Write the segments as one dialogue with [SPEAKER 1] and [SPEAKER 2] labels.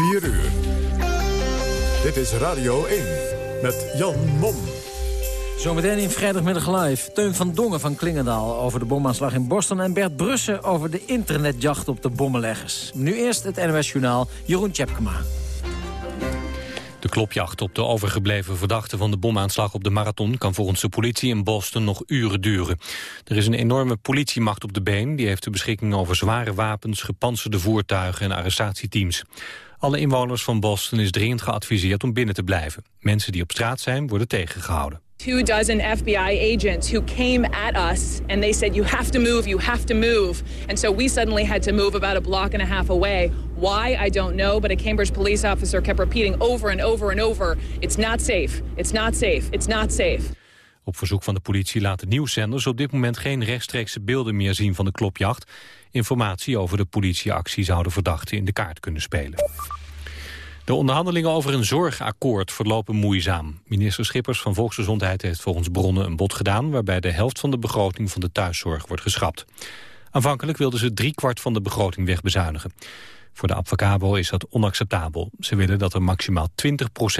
[SPEAKER 1] 4 uur. Dit is Radio 1 met Jan Mom.
[SPEAKER 2] Zometeen in Vrijdagmiddag live. Teun van Dongen van Klingendaal over de bomaanslag in Boston... en Bert Brussen over de internetjacht op de bommenleggers. Nu eerst het NOS Journaal Jeroen Tjepkema.
[SPEAKER 3] De klopjacht op de overgebleven verdachte van de bomaanslag op de marathon... kan volgens de politie in Boston nog uren duren. Er is een enorme politiemacht op de been. Die heeft de beschikking over zware wapens, gepantserde voertuigen en arrestatieteams. Alle inwoners van Boston is dringend geadviseerd om binnen te blijven. Mensen die op straat zijn worden tegengehouden.
[SPEAKER 4] two dozen FBI agents who came at us and they said, You have to move, you have to move. And so we suddenly had to move about a block and a half away. Why, I don't know, but a Cambridge police officer kept repeating over and over and over It's not safe, it's not safe, it's not safe.
[SPEAKER 3] Op verzoek van de politie laten nieuwszenders op dit moment geen rechtstreekse beelden meer zien van de klopjacht. Informatie over de politieactie zouden verdachten in de kaart kunnen spelen. De onderhandelingen over een zorgakkoord verlopen moeizaam. Minister Schippers van Volksgezondheid heeft volgens bronnen een bod gedaan... waarbij de helft van de begroting van de thuiszorg wordt geschrapt. Aanvankelijk wilden ze driekwart van de begroting wegbezuinigen. Voor de Abfacabo is dat onacceptabel. Ze willen dat er maximaal 20%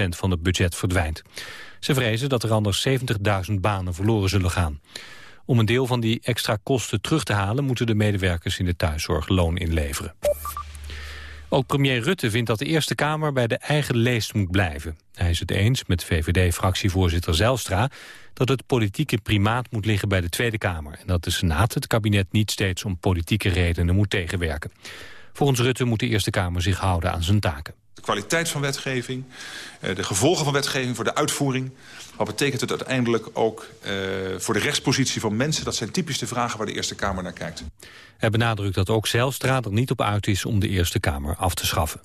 [SPEAKER 3] van het budget verdwijnt. Ze vrezen dat er anders 70.000 banen verloren zullen gaan. Om een deel van die extra kosten terug te halen... moeten de medewerkers in de thuiszorg loon inleveren. Ook premier Rutte vindt dat de Eerste Kamer bij de eigen leest moet blijven. Hij is het eens met VVD-fractievoorzitter Zelstra... dat het politieke primaat moet liggen bij de Tweede Kamer... en dat de Senaat het kabinet niet steeds om politieke redenen moet tegenwerken. Volgens Rutte moet de Eerste Kamer zich houden aan zijn taken.
[SPEAKER 5] De kwaliteit van wetgeving, eh, de gevolgen van wetgeving voor de uitvoering... wat betekent het uiteindelijk ook uh, voor de rechtspositie van mensen? Dat zijn typisch de vragen waar de Eerste Kamer naar kijkt.
[SPEAKER 3] Hij benadrukt dat ook Zijlstra er niet op uit is om de Eerste Kamer af te schaffen.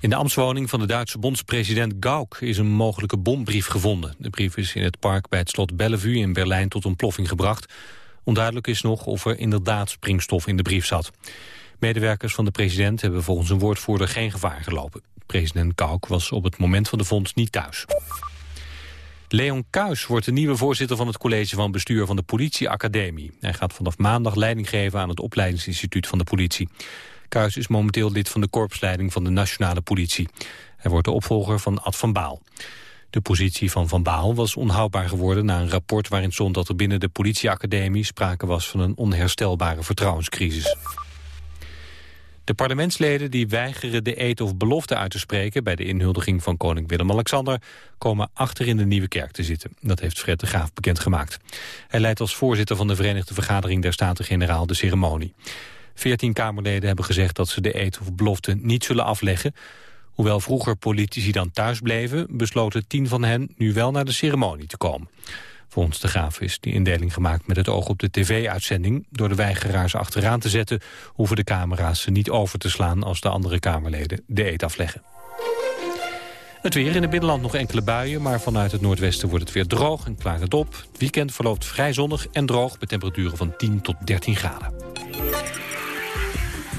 [SPEAKER 3] In de ambtswoning van de Duitse bondspresident Gauck is een mogelijke bombrief gevonden. De brief is in het park bij het slot Bellevue in Berlijn tot ontploffing gebracht. Onduidelijk is nog of er inderdaad springstof in de brief zat. Medewerkers van de president hebben volgens een woordvoerder geen gevaar gelopen. President Gauck was op het moment van de vondst niet thuis. Leon Kuis wordt de nieuwe voorzitter van het college van bestuur van de politieacademie. Hij gaat vanaf maandag leiding geven aan het opleidingsinstituut van de politie. Kuis is momenteel lid van de korpsleiding van de nationale politie. Hij wordt de opvolger van Ad van Baal. De positie van Van Baal was onhoudbaar geworden na een rapport waarin stond dat er binnen de politieacademie sprake was van een onherstelbare vertrouwenscrisis. De parlementsleden die weigeren de eed of belofte uit te spreken... bij de inhuldiging van koning Willem-Alexander... komen achter in de Nieuwe Kerk te zitten. Dat heeft Fred de Graaf bekendgemaakt. Hij leidt als voorzitter van de Verenigde Vergadering der Staten-Generaal de ceremonie. Veertien Kamerleden hebben gezegd dat ze de eed of belofte niet zullen afleggen. Hoewel vroeger politici dan thuis bleven... besloten tien van hen nu wel naar de ceremonie te komen. Volgens de Graaf is die indeling gemaakt met het oog op de tv-uitzending. Door de weigeraars achteraan te zetten... hoeven de camera's ze niet over te slaan als de andere Kamerleden de eet afleggen. Het weer in het binnenland nog enkele buien, maar vanuit het noordwesten wordt het weer droog en klaart het op. Het weekend verloopt vrij zonnig en droog met temperaturen van 10 tot 13 graden.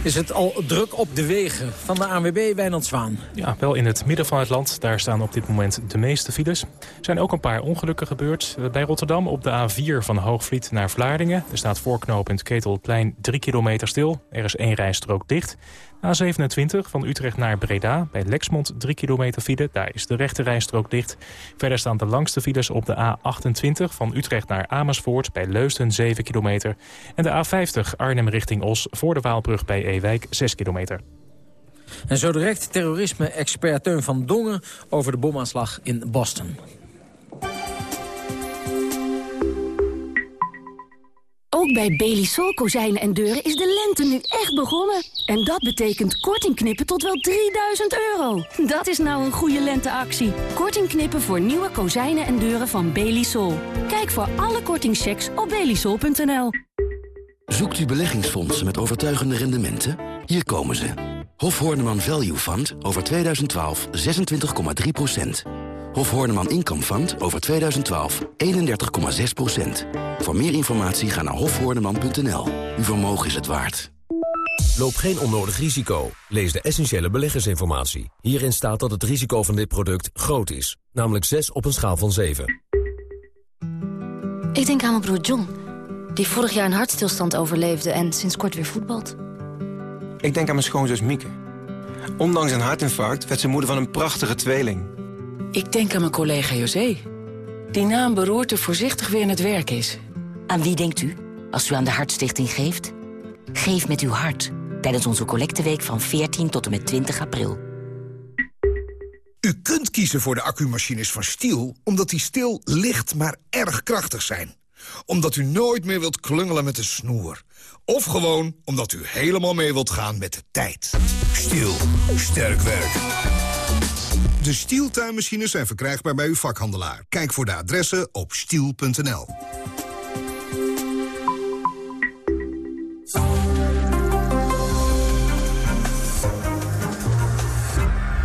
[SPEAKER 2] Is het al druk op de wegen van de ANWB Wijnand Zwaan?
[SPEAKER 6] Ja, wel in het midden van het land. Daar staan op dit moment de meeste files. Er zijn ook een paar ongelukken gebeurd. Bij Rotterdam op de A4 van Hoogvliet naar Vlaardingen. Er staat voorknopend Ketelplein 3 kilometer stil. Er is één rijstrook dicht. A27 van Utrecht naar Breda. Bij Lexmond 3 kilometer file. Daar is de rechte rijstrook dicht. Verder staan de langste files op de A28 van Utrecht naar Amersfoort. Bij Leusden 7 kilometer. En de A50 Arnhem richting Os voor de Waalbrug bij Ewijk 6 kilometer.
[SPEAKER 2] En zo direct terrorisme-expert Teun van Dongen over de bomaanslag in Boston.
[SPEAKER 7] Ook bij Belisol kozijnen en deuren is de lente nu echt begonnen. En dat betekent korting knippen tot wel 3000 euro. Dat is nou een goede lenteactie. Korting knippen voor nieuwe kozijnen en deuren van Belisol. Kijk voor alle kortingchecks op belisol.nl.
[SPEAKER 8] Zoekt u beleggingsfondsen met overtuigende rendementen? Hier komen ze. Hof Horneman Value Fund over 2012 26,3 Hof Horneman Income Fund over 2012 31,6% Voor meer informatie ga naar hofhoorneman.nl. Uw vermogen is het waard.
[SPEAKER 9] Loop geen onnodig risico. Lees de essentiële beleggersinformatie. Hierin staat dat het risico van dit product groot is. Namelijk 6 op een schaal van 7.
[SPEAKER 7] Ik denk aan mijn broer John. Die vorig jaar een hartstilstand overleefde en sinds kort weer voetbalt.
[SPEAKER 10] Ik denk aan mijn schoonzus Mieke. Ondanks een hartinfarct werd ze moeder van een prachtige tweeling.
[SPEAKER 11] Ik denk aan mijn collega José. Die naam beroerte er voorzichtig weer in het werk is.
[SPEAKER 12] Aan wie denkt u als u aan de Hartstichting geeft? Geef met uw hart tijdens onze collecteweek van 14 tot en met 20 april.
[SPEAKER 13] U kunt kiezen voor de accumachines van Stiel... omdat die stil licht maar erg krachtig zijn. Omdat u nooit meer wilt klungelen met de snoer. Of gewoon omdat u helemaal mee wilt gaan met de tijd. Stiel. Sterk werk. De Stiel tuinmachines zijn verkrijgbaar bij uw vakhandelaar. Kijk voor de adressen op stiel.nl.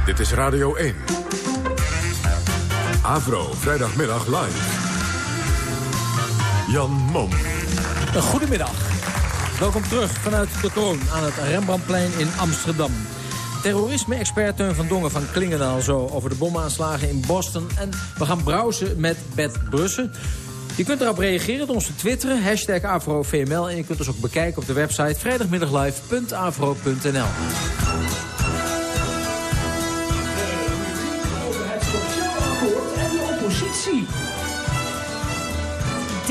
[SPEAKER 1] Dit is Radio 1. Avro, vrijdagmiddag live. Jan Mom.
[SPEAKER 2] Een goedemiddag. Welkom terug vanuit de kroon aan het Rembrandtplein in Amsterdam. Terrorisme-expert Teun van Dongen van Klingendaal zo over de bomaanslagen in Boston. En we gaan browsen met Bert Brussen. Je kunt erop reageren door ons te twitteren, hashtag AfroVML. En je kunt ons ook bekijken op de website vrijdagmiddaglive.afro.nl.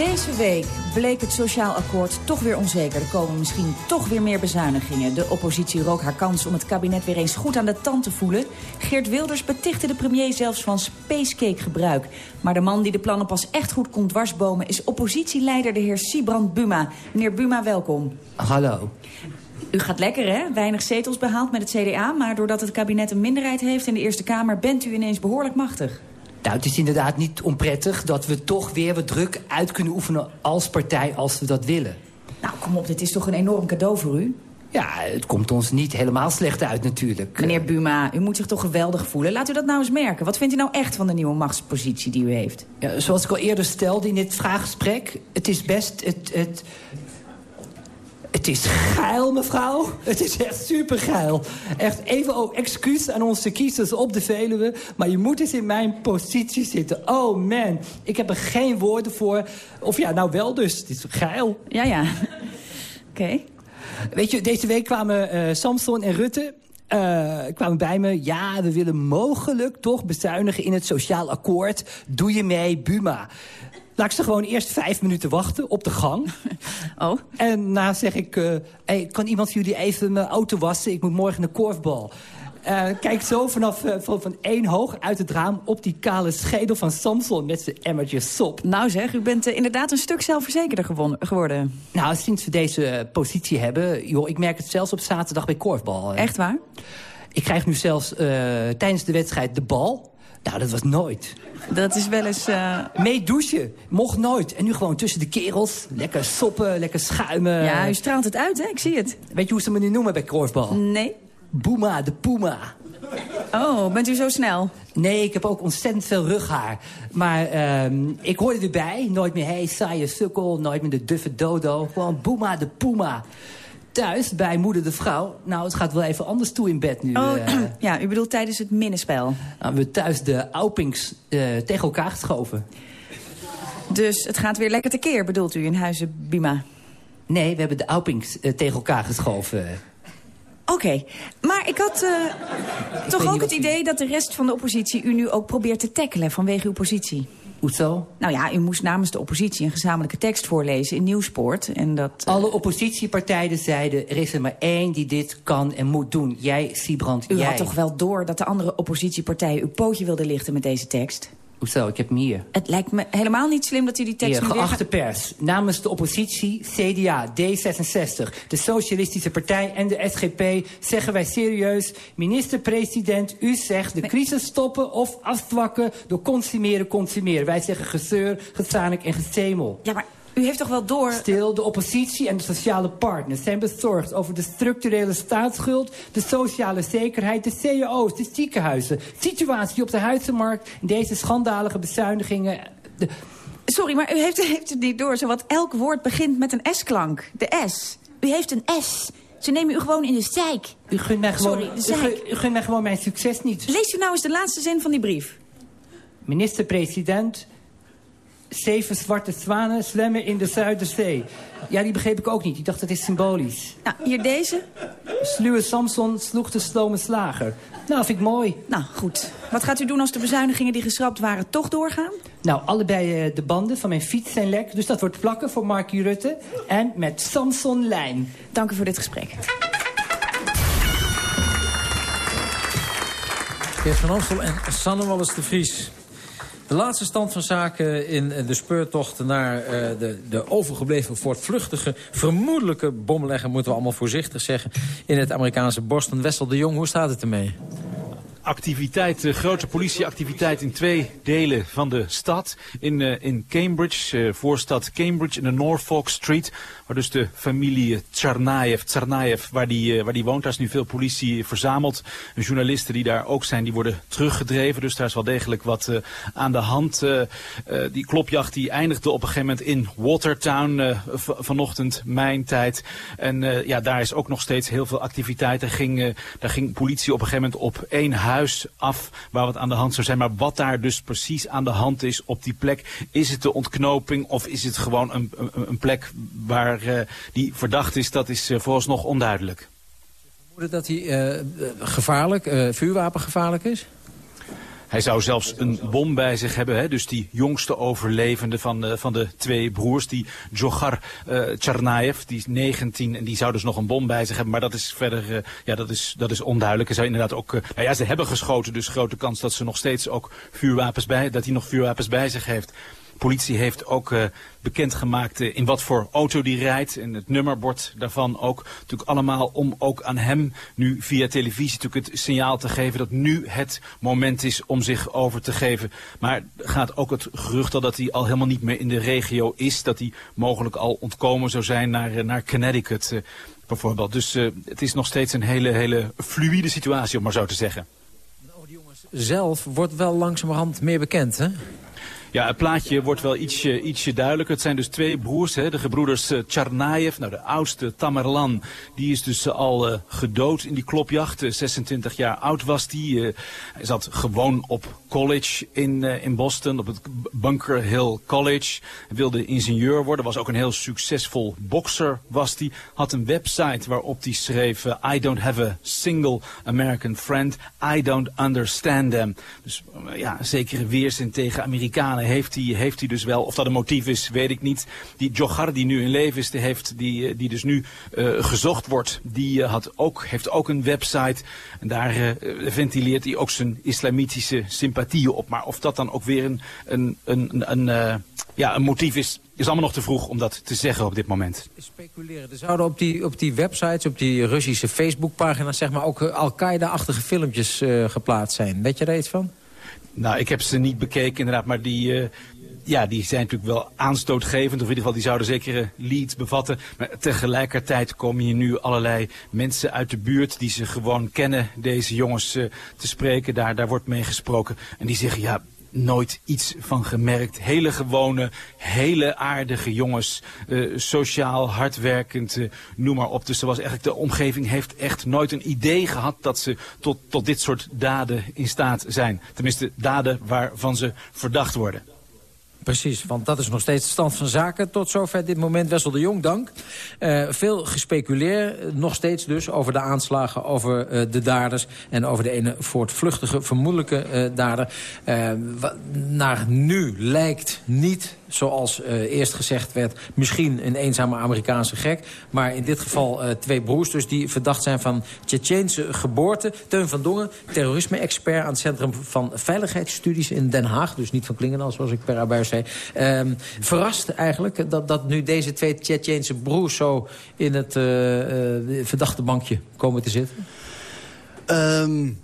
[SPEAKER 14] Deze week bleek het sociaal akkoord toch weer onzeker. Er komen misschien toch weer meer bezuinigingen. De oppositie rook haar kans om het kabinet weer eens goed aan de tand te voelen. Geert Wilders betichtte de premier zelfs van spacecake gebruik. Maar de man die de plannen pas echt goed kon dwarsbomen... is oppositieleider de heer Sibrand Buma. Meneer Buma, welkom.
[SPEAKER 15] Hallo.
[SPEAKER 14] U gaat lekker, hè? Weinig zetels behaald met het CDA... maar doordat het kabinet een minderheid heeft in de Eerste Kamer... bent u ineens behoorlijk machtig.
[SPEAKER 15] Nou, het is inderdaad niet onprettig dat we toch weer wat druk uit kunnen oefenen als partij als we dat willen.
[SPEAKER 14] Nou, kom op, dit is toch een enorm cadeau voor u?
[SPEAKER 15] Ja, het komt ons niet helemaal slecht uit natuurlijk.
[SPEAKER 14] Meneer Buma, u moet zich toch geweldig voelen. Laat u dat nou eens merken. Wat vindt u nou echt van de nieuwe machtspositie die u heeft?
[SPEAKER 15] Ja, zoals ik al eerder stelde in dit vraaggesprek... het is best het, het, het is geil, mevrouw. Het is echt super geil. Echt even ook excuus aan onze kiezers op de Veluwe. Maar je moet eens in mijn positie zitten. Oh man, ik heb er geen woorden voor. Of ja, nou wel dus. Het is geil.
[SPEAKER 14] Ja, ja. Oké.
[SPEAKER 15] Weet je, deze week kwamen uh, Samson en Rutte uh, kwamen bij me. Ja, we willen mogelijk toch bezuinigen in het sociaal akkoord. Doe je mee, Buma. Laat ik ze gewoon eerst vijf minuten wachten op de gang.
[SPEAKER 14] Oh.
[SPEAKER 15] En na zeg ik, uh, hey, kan iemand jullie even mijn auto wassen? Ik moet morgen een korfbal. Uh, kijk zo vanaf uh, van, van één hoog uit het raam op die kale schedel van Samson met zijn emmertje sop.
[SPEAKER 14] Nou zeg, u bent uh, inderdaad een stuk zelfverzekerder geworden.
[SPEAKER 15] Nou, sinds we deze positie hebben, joh, ik merk het zelfs op zaterdag bij korfbal.
[SPEAKER 14] Echt waar?
[SPEAKER 15] Ik krijg nu zelfs tijdens de wedstrijd de bal. Nou, dat was nooit.
[SPEAKER 14] Dat is wel eens... Uh...
[SPEAKER 15] Mee douchen. Mocht nooit. En nu gewoon tussen de kerels. Lekker soppen, lekker schuimen.
[SPEAKER 14] Ja, u straalt het uit, hè? Ik zie het.
[SPEAKER 15] Weet je hoe ze me nu noemen bij korfbal?
[SPEAKER 14] Nee.
[SPEAKER 15] Boema, de Puma.
[SPEAKER 14] Oh, bent u zo snel?
[SPEAKER 15] Nee, ik heb ook ontzettend veel rughaar. Maar uh, ik hoorde erbij. Nooit meer, hey, saaie sukkel. Nooit meer de duffe dodo. Gewoon Boema, de Puma thuis bij moeder de vrouw. Nou, het gaat wel even anders toe in bed nu.
[SPEAKER 14] Oh, uh, ja, u bedoelt tijdens het minnenspel?
[SPEAKER 15] Nou, we thuis de Aupings uh, tegen elkaar geschoven.
[SPEAKER 14] Dus het gaat weer lekker tekeer, bedoelt u, in huizen Bima?
[SPEAKER 15] Nee, we hebben de Aupings uh, tegen elkaar geschoven.
[SPEAKER 14] Oké, okay. maar ik had toch ook het idee dat de rest van de oppositie... u nu ook probeert te tackelen vanwege uw positie.
[SPEAKER 15] Hoezo?
[SPEAKER 14] Nou ja, u moest namens de oppositie een gezamenlijke tekst voorlezen in Nieuwsport. En dat,
[SPEAKER 15] uh... Alle oppositiepartijen zeiden, er is er maar één die dit kan en moet doen. Jij, Siebrand,
[SPEAKER 14] u
[SPEAKER 15] jij.
[SPEAKER 14] U had toch wel door dat de andere oppositiepartijen uw pootje wilden lichten met deze tekst?
[SPEAKER 15] Hoezo? Ik heb hem hier.
[SPEAKER 14] Het lijkt me helemaal niet slim dat u die tekst
[SPEAKER 15] Heer,
[SPEAKER 14] nu
[SPEAKER 15] geachte weer... pers, namens de oppositie, CDA, D66, de Socialistische Partij en de SGP... zeggen wij serieus, minister-president, u zegt de crisis stoppen of afzwakken... door consumeren, consumeren. Wij zeggen gezeur, gezanik en gezemel.
[SPEAKER 14] Ja, maar... U heeft toch wel door...
[SPEAKER 15] Stil, de oppositie en de sociale partners zijn bezorgd over de structurele staatsschuld, de sociale zekerheid, de cao's, de ziekenhuizen, situatie op de huizenmarkt en deze schandalige bezuinigingen. De...
[SPEAKER 14] Sorry, maar u heeft, heeft het niet door. Zowat elk woord begint met een S-klank. De S. U heeft een S. Ze nemen u gewoon in de zeik.
[SPEAKER 15] U gunt mij gewoon,
[SPEAKER 14] Sorry,
[SPEAKER 15] u, mij gewoon mijn succes niet.
[SPEAKER 14] Lees u nou eens de laatste zin van die brief.
[SPEAKER 15] Minister-president, zeven zwarte zwanen zwemmen in de Zuiderzee. Ja, die begreep ik ook niet. Ik dacht, dat is symbolisch.
[SPEAKER 14] Nou, hier deze.
[SPEAKER 15] Sluwe Samson sloeg de slome slager. Nou, vind ik mooi.
[SPEAKER 14] Nou, goed. Wat gaat u doen als de bezuinigingen die geschrapt waren toch doorgaan?
[SPEAKER 15] Nou, allebei uh, de banden van mijn fiets zijn lek. Dus dat wordt plakken voor Markie Rutte. En met Samson Lijn.
[SPEAKER 14] Dank u voor dit gesprek.
[SPEAKER 2] Geert van Amstel en Sanne Wallis de Vries. De laatste stand van zaken in de speurtocht naar uh, de, de overgebleven voortvluchtige... vermoedelijke bomlegger, moeten we allemaal voorzichtig zeggen... in het Amerikaanse Boston. Wessel de Jong, hoe staat het ermee?
[SPEAKER 16] Activiteit, uh, grote politieactiviteit in twee delen van de stad. In, uh, in Cambridge, uh, voorstad Cambridge, in de Norfolk Street. Waar dus de familie Tsarnaev, Tsarnaev waar, die, waar die woont, daar is nu veel politie verzameld. En journalisten die daar ook zijn, die worden teruggedreven. Dus daar is wel degelijk wat aan de hand. die klopjacht die eindigde op een gegeven moment in Watertown. vanochtend, mijn tijd. En ja, daar is ook nog steeds heel veel activiteit. Daar ging, daar ging politie op een gegeven moment op één huis af waar wat aan de hand zou zijn. Maar wat daar dus precies aan de hand is op die plek. Is het de ontknoping of is het gewoon een, een, plek waar uh, die verdacht is? Dat is uh, vooralsnog onduidelijk.
[SPEAKER 2] Vermoeden dat hij uh, gevaarlijk, vuurwapengevaarlijk is?
[SPEAKER 16] Hij zou zelfs een bom bij zich hebben. Hè? Dus die jongste overlevende van, uh, van de twee broers. Die Djokhar uh, Tsarnaev, die is 19 en die zou dus nog een bom bij zich hebben. Maar dat is verder, uh, ja, dat is, dat is onduidelijk. Hij zou inderdaad ook, nou ja, ze hebben geschoten. Dus grote kans dat ze nog steeds ook vuurwapens bij, dat hij nog vuurwapens bij zich heeft politie heeft ook uh, bekendgemaakt uh, in wat voor auto die rijdt. En het nummerbord daarvan ook. Natuurlijk allemaal om ook aan hem nu via televisie natuurlijk het signaal te geven dat nu het moment is om zich over te geven. Maar gaat ook het gerucht al dat hij al helemaal niet meer in de regio is. Dat hij mogelijk al ontkomen zou zijn naar, uh, naar Connecticut bijvoorbeeld. Dus het is nog steeds een hele, hele fluïde situatie om maar zo te zeggen.
[SPEAKER 2] Nou, die jongens zelf wordt wel langzamerhand meer bekend hè?
[SPEAKER 16] Ja, het plaatje wordt wel ietsje, ietsje duidelijker. Het zijn dus twee broers, hè, de gebroeders uh, Tsarnaev. Nou, de oudste, Tamerlan, die is dus uh, al uh, gedood in die klopjacht. 26 jaar oud was die. hij zat gewoon op college in, in Boston, op het Bunker Hill College. Hij wilde ingenieur worden, was ook een heel succesvol bokser was die. Had een website waarop hij schreef... I don't have a single American friend. I don't understand them. Dus ja, zekere weerzin tegen Amerikanen heeft hij, heeft hij dus wel. Of dat een motief is, weet ik niet. Die Djokhar die nu in leven is, die, heeft, die, die dus nu uh, gezocht wordt, die uh, had ook, heeft ook een website. En daar ventileert hij ook zijn islamitische sympathieën op. Maar of dat dan ook weer een, een, een, een, ja, een motief is, is allemaal nog te vroeg om dat te zeggen op dit moment.
[SPEAKER 2] Speculeren. Er zouden op die, op die websites, op die Russische Facebookpagina's... zeg maar ook Al-Qaeda-achtige filmpjes geplaatst zijn. Weet je daar iets van?
[SPEAKER 16] Nou, ik heb ze niet bekeken inderdaad, maar die, uh, ja, die zijn natuurlijk wel aanstootgevend. Of in ieder geval, die zouden zekere leads bevatten. Maar tegelijkertijd komen hier nu allerlei mensen uit de buurt die ze gewoon kennen, deze jongens uh, te spreken. Daar, daar wordt mee gesproken. En die zeggen, ja, nooit iets van gemerkt. Hele gewone, hele aardige jongens. Uh, sociaal, hardwerkend, uh, noem maar op. Dus was eigenlijk de omgeving heeft echt nooit een idee gehad dat ze tot, tot dit soort daden in staat zijn. Tenminste, daden waarvan ze verdacht worden.
[SPEAKER 2] Precies, want dat is nog steeds de stand van zaken. Tot zover dit moment. Wessel de Jong, dank. Uh, veel gespeculeerd, nog steeds dus, over de aanslagen, over uh, de daders... en over de ene voortvluchtige, vermoedelijke uh, dader. naar nu lijkt niet zoals uh, eerst gezegd werd, misschien een eenzame Amerikaanse gek. Maar in dit geval uh, twee broers dus die verdacht zijn van Tsjetsjeense geboorte. Teun van Dongen, terrorisme-expert aan het Centrum van Veiligheidsstudies in Den Haag. Dus niet van Klingendaal, zoals ik per abuis zei. Um, verrast eigenlijk dat, dat nu deze twee Tsjetsjeense broers zo in het uh, verdachte bankje komen te zitten?
[SPEAKER 17] Um,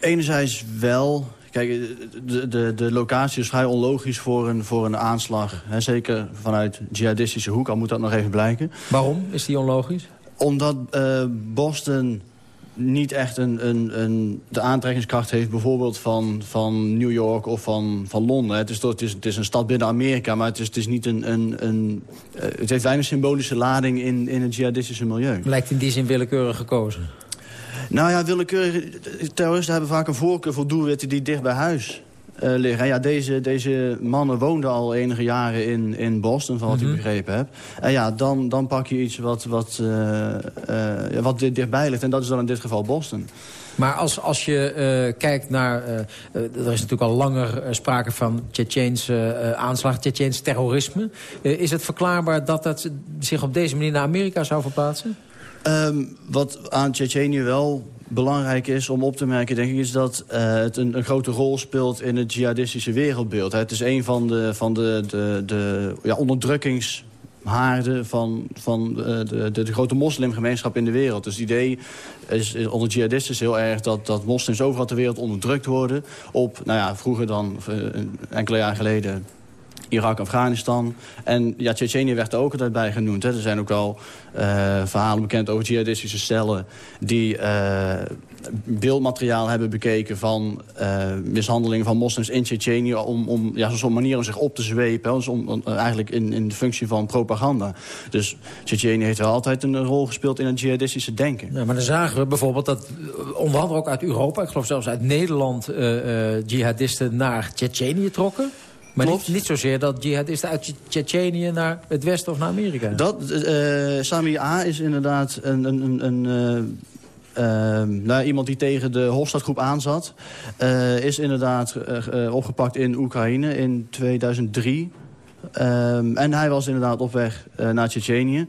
[SPEAKER 17] enerzijds wel... Kijk, de, de, de locatie is vrij onlogisch voor een, voor een aanslag. Hè, zeker vanuit jihadistische hoek, al moet dat nog even blijken.
[SPEAKER 2] Waarom is die onlogisch?
[SPEAKER 17] Omdat uh, Boston niet echt een, een, een, de aantrekkingskracht heeft... bijvoorbeeld van, van New York of van, van Londen. Het is, het, is, het is een stad binnen Amerika, maar het is, het is niet een... een, een uh, het heeft weinig symbolische lading in, in het jihadistische milieu.
[SPEAKER 2] Lijkt in die zin willekeurig gekozen?
[SPEAKER 17] Nou ja, willekeurige terroristen hebben vaak een voorkeur voor doelwitten die dicht bij huis liggen. En ja, deze, deze mannen woonden al enige jaren in, in Boston, van wat
[SPEAKER 2] Mhm.
[SPEAKER 17] ik begrepen heb. En ja, dan, dan pak je iets wat, wat, eh, eh, wat dichtbij ligt. En dat is dan in dit geval Boston.
[SPEAKER 2] Maar als, als je eh, kijkt naar... eh, eh, er is natuurlijk al langer eh, sprake van Tsjetsjeense eh, aanslag, Tsjetsjeens terrorisme. Eh, is het verklaarbaar dat dat zich op deze manier naar Amerika zou verplaatsen?
[SPEAKER 17] Ehm, wat aan Tsjetsjenië wel belangrijk is om op te merken, denk ik... is dat eh, het een, een grote rol speelt in het jihadistische wereldbeeld. Het is een van de, van de, de, de ja, onderdrukkingshaarden van, van de, de, de, de grote moslimgemeenschap in de wereld. Dus het idee is, is onder jihadisten heel erg dat, dat moslims overal ter wereld onderdrukt worden. Op, nou ja, vroeger dan, eh, enkele jaar geleden... Irak, Afghanistan. En ja, Tsjetsjenië werd er ook altijd bij genoemd. Er zijn ook al eh, verhalen bekend over jihadistische stellen... die eh, beeldmateriaal hebben bekeken van eh, mishandelingen van moslims in Tsjetsjenië... om, om ja, zo'n manier om zich op te zwepen. Dus om, eigenlijk in, in de functie van propaganda. Dus Tsjetsjenië heeft wel altijd een rol gespeeld in het jihadistische denken.
[SPEAKER 2] Ja, maar dan zagen we bijvoorbeeld dat onder andere ook uit Europa... ik geloof zelfs uit Nederland jihadisten naar Tsjetsjenië trokken. Maar niet, niet zozeer dat jihadisten uit Tsjetsjenië naar het westen of naar Amerika.
[SPEAKER 17] Dat, eh Sami A. is inderdaad een, een, een, een eh, nou, iemand die tegen de Hofstadgroep aanzat. Eh, is inderdaad opgepakt in Oekraïne in 2003. Ehm, en hij was inderdaad op weg naar Tsjetsjenië.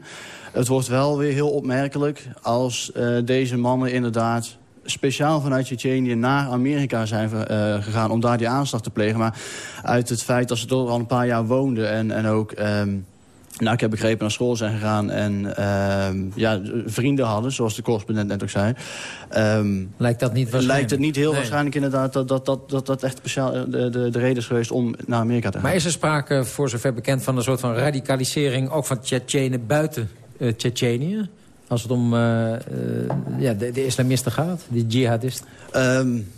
[SPEAKER 17] Het wordt wel weer heel opmerkelijk als deze mannen inderdaad speciaal vanuit Tsjetsjenië naar Amerika zijn eh, gegaan om daar die aanslag te plegen. Maar uit het feit dat ze er al een paar jaar woonden en, en ook... ehm, nou, ik heb begrepen naar school zijn gegaan en ehm, ja, vrienden hadden, zoals de correspondent net ook zei. Ehm,
[SPEAKER 2] lijkt dat niet waarschijnlijk?
[SPEAKER 17] Lijkt het niet heel
[SPEAKER 2] Nee.
[SPEAKER 17] waarschijnlijk inderdaad dat dat, dat, dat, dat echt speciaal eh, de, de, de reden is geweest om naar Amerika te gaan.
[SPEAKER 2] Maar is er sprake, voor zover bekend, van een soort van radicalisering... ook van Tsjetsjenen buiten uh, Tsjetsjenië? Als het om uh, uh, ja, de, de, islamisten gaat, die jihadisten?
[SPEAKER 17] Um,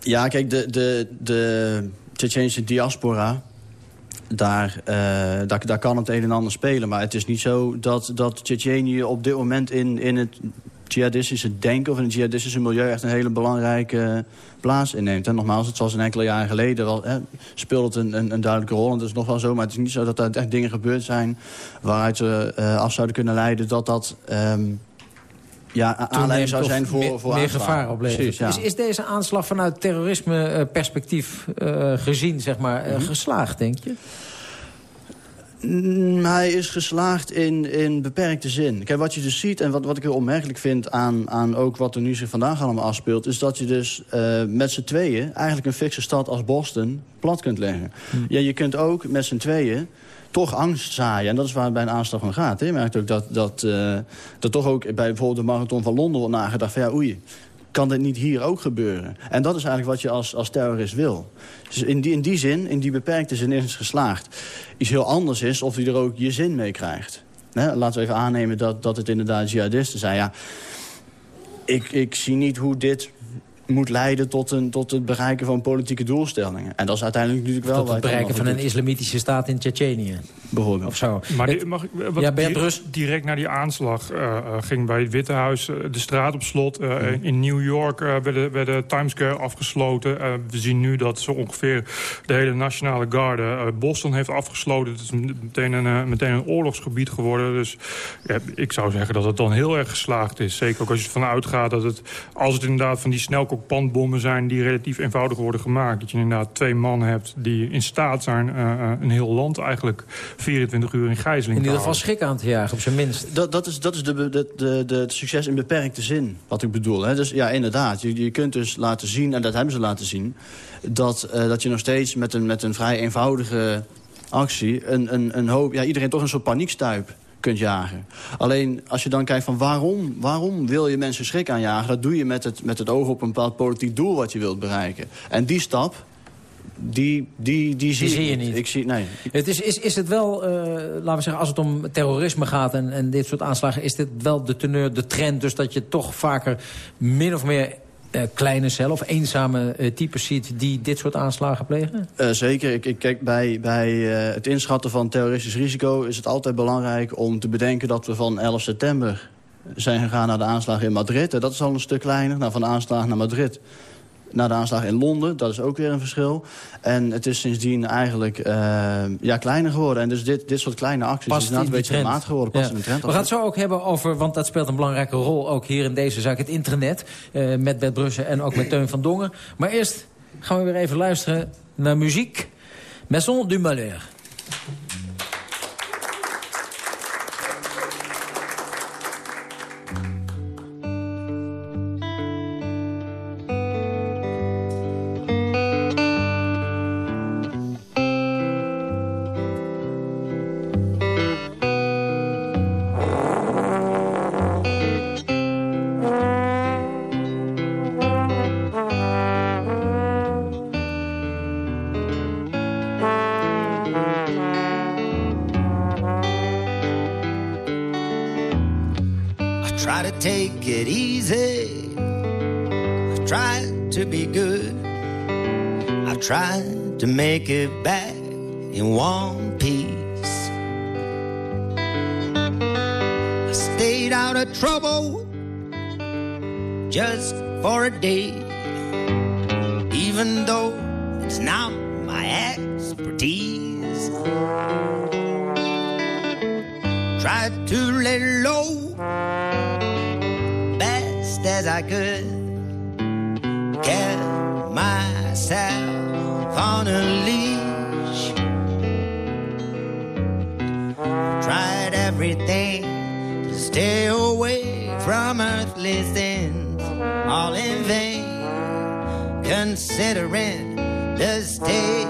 [SPEAKER 17] ja, kijk, de, de, de Tsjetsjense diaspora... Daar, uh, daar, daar kan het een en ander spelen. Maar het is niet zo dat, dat op dit moment in, in het jihadistische denken... of in het jihadistische milieu echt een hele belangrijke plaats inneemt. En nogmaals, het was een enkele jaren geleden wel, hè, speelde het een, een, een, duidelijke rol. En dat is nog wel zo, maar het is niet zo dat er echt dingen gebeurd zijn... waaruit we uh, af zouden kunnen leiden dat dat... Um, ja, aanleiding zou zijn voor,
[SPEAKER 2] meer,
[SPEAKER 17] voor
[SPEAKER 2] meer gevaar opleveren.
[SPEAKER 17] Precies, ja.
[SPEAKER 2] is, is deze aanslag vanuit terrorisme perspectief uh, gezien, zeg maar, uh, -hmm. geslaagd, denk je?
[SPEAKER 17] Mm, hij is geslaagd in, in beperkte zin. Kijk, wat je dus ziet en wat, wat ik heel opmerkelijk vind aan, aan ook wat er nu zich vandaag allemaal afspeelt... is dat je dus uh, met z'n tweeën eigenlijk een fikse stad als Boston plat kunt leggen. Mm. Ja, je kunt ook met z'n tweeën toch angst zaaien. En dat is waar het bij een aanslag van gaat. Hè. Je merkt ook dat, dat, uh, dat toch ook bij bijvoorbeeld de marathon van Londen wordt nagedacht... van ja, oei, kan dit niet hier ook gebeuren? En dat is eigenlijk wat je als, als terrorist wil. Dus in die, in die zin, in die beperkte zin is het geslaagd. Iets heel anders is of hij er ook je zin mee krijgt. Hè? Laten we even aannemen dat, dat het inderdaad jihadisten zijn. Ja, ik, ik zie niet hoe dit moet leiden tot, een, tot het bereiken van politieke doelstellingen. En dat is uiteindelijk natuurlijk wel...
[SPEAKER 2] Tot het bereiken van een islamitische staat in Tsjetsjenië.
[SPEAKER 17] Bijvoorbeeld.
[SPEAKER 2] Of zo.
[SPEAKER 18] Maar mag ik, wat
[SPEAKER 2] ja,
[SPEAKER 18] di direct na die aanslag uh, uh, ging bij het Witte Huis uh, de straat op slot. Mm. In New York werden, werden Times Square afgesloten. we zien nu dat zo ongeveer de hele Nationale Garde Boston heeft afgesloten. Het is meteen een, meteen een oorlogsgebied geworden. Dus ja, ik zou zeggen dat het dan heel erg geslaagd is. Zeker ook als je ervan uitgaat dat het, als het inderdaad van die snelkook pandbommen zijn die relatief eenvoudig worden gemaakt. Dat je inderdaad twee mannen hebt die in staat zijn uh, een heel land eigenlijk 24 uur in gijzeling
[SPEAKER 2] In ieder geval schrik aan te jagen, op zijn minst.
[SPEAKER 17] Dat, dat is, dat is de, de, de, de, het succes in beperkte zin, wat ik bedoel. Hè? Dus ja, inderdaad, je, je kunt dus laten zien, en dat hebben ze laten zien... dat, uh, dat je nog steeds met een, met een vrij eenvoudige actie... een, een, een hoop, ja, iedereen toch een soort paniekstuip kunt jagen. Alleen als je dan kijkt van waarom, waarom wil je mensen schrik aanjagen... dat doe je met het, met het oog op een bepaald politiek doel wat je wilt bereiken. En die stap, die, die, die, zie,
[SPEAKER 2] die zie je
[SPEAKER 17] niet. Ik zie, nee.
[SPEAKER 2] Het is, is, is het wel, uh, laten we zeggen, als het om terrorisme gaat... En, en dit soort aanslagen, is dit wel de teneur, de trend... dus dat je toch vaker min of meer uh, kleine cel of eenzame uh, types ziet... die dit soort aanslagen plegen?
[SPEAKER 17] Uh, zeker. Ik, ik kijk, bij, bij het inschatten van terroristisch risico... is het altijd belangrijk om te bedenken dat we van 11 september zijn gegaan naar de aanslag in Madrid. En dat is al een stuk kleiner. Nou, van de aanslag naar Madrid na de aanslag in Londen. Dat is ook weer een verschil. En het is sindsdien eigenlijk uh, ja, kleiner geworden. En dus dit, dit soort kleine acties
[SPEAKER 2] past
[SPEAKER 17] is inderdaad een beetje maat geworden. Past
[SPEAKER 2] ja.
[SPEAKER 17] in de trend.
[SPEAKER 2] We gaan het zo ook hebben over, want dat speelt een belangrijke rol... ook hier in deze zaak, het internet. Uh, met Bert Brussen en ook met Teun van Dongen. Maar eerst gaan we weer even luisteren naar muziek. Maison du Malheur.
[SPEAKER 19] Tried to take it easy. I've tried to be good. I've tried to make it back in one piece. I stayed out of trouble just for a day, even though it's not my expertise. Tried to could, kept myself on a leash. Tried everything to stay away from earthly sins, all in vain. Considering the state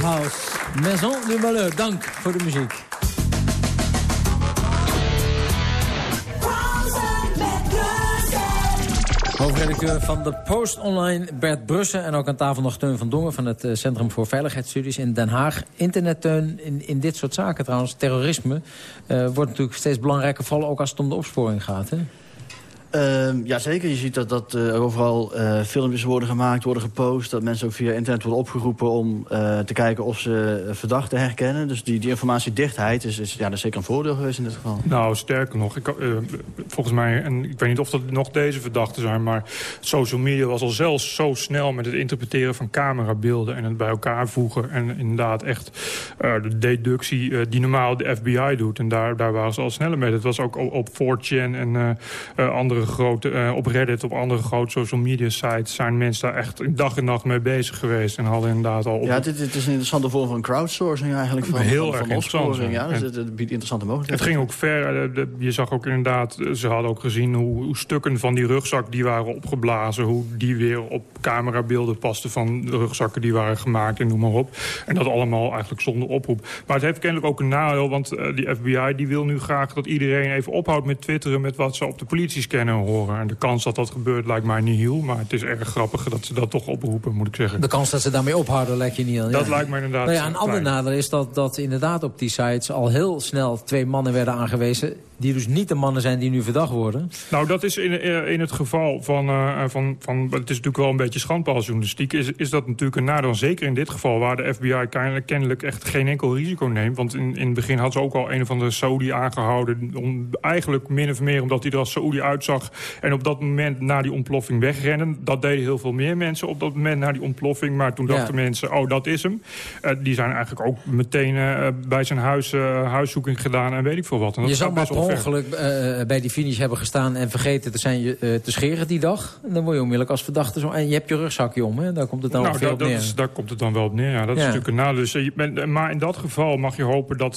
[SPEAKER 2] House, Maison du Malheur. Dank voor de muziek. Hoofdredacteur van de Post Online, Bert Brussen. En ook aan tafel nog Teun van Dongen van het eh, Centrum voor Veiligheidsstudies in Den Haag. Internetteun in, in dit soort zaken trouwens, terrorisme... eh, wordt natuurlijk steeds belangrijker, vooral ook als het om de opsporing gaat. Hè?
[SPEAKER 17] Uh, ja, zeker. Je ziet dat, dat uh, overal uh, filmpjes worden gemaakt, worden gepost. Dat mensen ook via internet worden opgeroepen om uh, te kijken of ze verdachten herkennen. Dus die, die informatiedichtheid is, is, ja, dat is zeker een voordeel geweest in dit geval.
[SPEAKER 18] Nou, sterker nog. Ik, volgens mij, en ik weet niet of dat nog deze verdachten zijn... maar social media was al zelfs zo snel met het interpreteren van camerabeelden... en het bij elkaar voegen. En inderdaad echt de deductie die normaal de FBI doet. En daar, daar waren ze al sneller mee. Dat was ook op 4chan en andere grote, uh, op Reddit, op andere grote social media sites... zijn mensen daar echt dag en nacht mee bezig geweest. En hadden inderdaad al... Op...
[SPEAKER 17] Ja, dit, dit, is een interessante vorm van crowdsourcing eigenlijk. Van,
[SPEAKER 18] Heel
[SPEAKER 17] van,
[SPEAKER 18] erg.
[SPEAKER 17] Ja, dus het, het, biedt interessante mogelijkheden.
[SPEAKER 18] Het ging ook ver. Eh, je zag ook inderdaad, ze hadden ook gezien hoe, hoe, stukken van die rugzak die waren opgeblazen... hoe die weer op camerabeelden pasten van de rugzakken die waren gemaakt en noem maar op. En dat allemaal eigenlijk zonder oproep. Maar het heeft kennelijk ook een nadeel, want uh, die FBI die wil nu graag dat iedereen even ophoudt met twitteren... met wat ze op de politie scannen horen. En de kans dat dat gebeurt lijkt mij niet heel. Maar het is erg grappig dat ze dat toch oproepen, moet ik zeggen.
[SPEAKER 2] De kans dat ze daarmee ophouden lijkt je niet.
[SPEAKER 18] Dat lijkt mij inderdaad
[SPEAKER 2] nou ja, Een ander nadeel is dat, dat inderdaad op die sites al heel snel twee mannen werden aangewezen die dus niet de mannen zijn die nu verdacht worden?
[SPEAKER 18] Nou, dat is in, eh, in het geval van, uh, van, van... Het is natuurlijk wel een beetje schandpaaljournalistiek. Is, is dat natuurlijk een nadeel. Zeker in dit geval waar de FBI kennelijk echt geen enkel risico neemt. Want in, in het begin had ze ook al een of andere Saudi aangehouden. Om, eigenlijk min of meer omdat hij er als Saudi uitzag. En op dat moment na die ontploffing wegrennen. Dat deden heel veel meer mensen op dat moment na die ontploffing. Maar toen dachten mensen, oh dat is hem. Uh, die zijn eigenlijk ook meteen bij zijn huis huiszoeking gedaan en weet ik veel wat. En dat
[SPEAKER 2] Je zou best wel ongeluk bij die finish hebben gestaan... en vergeten te zijn te scheren die dag... dan word je onmiddellijk als verdachte zo... en je hebt je rugzakje om, hè? daar komt het dan
[SPEAKER 18] nou,
[SPEAKER 2] ongeveer
[SPEAKER 18] dat,
[SPEAKER 2] op neer.
[SPEAKER 18] Is, daar komt het dan wel op neer, ja. Dat ja. is natuurlijk een nadeel. Dus, je bent, maar in dat geval mag je hopen dat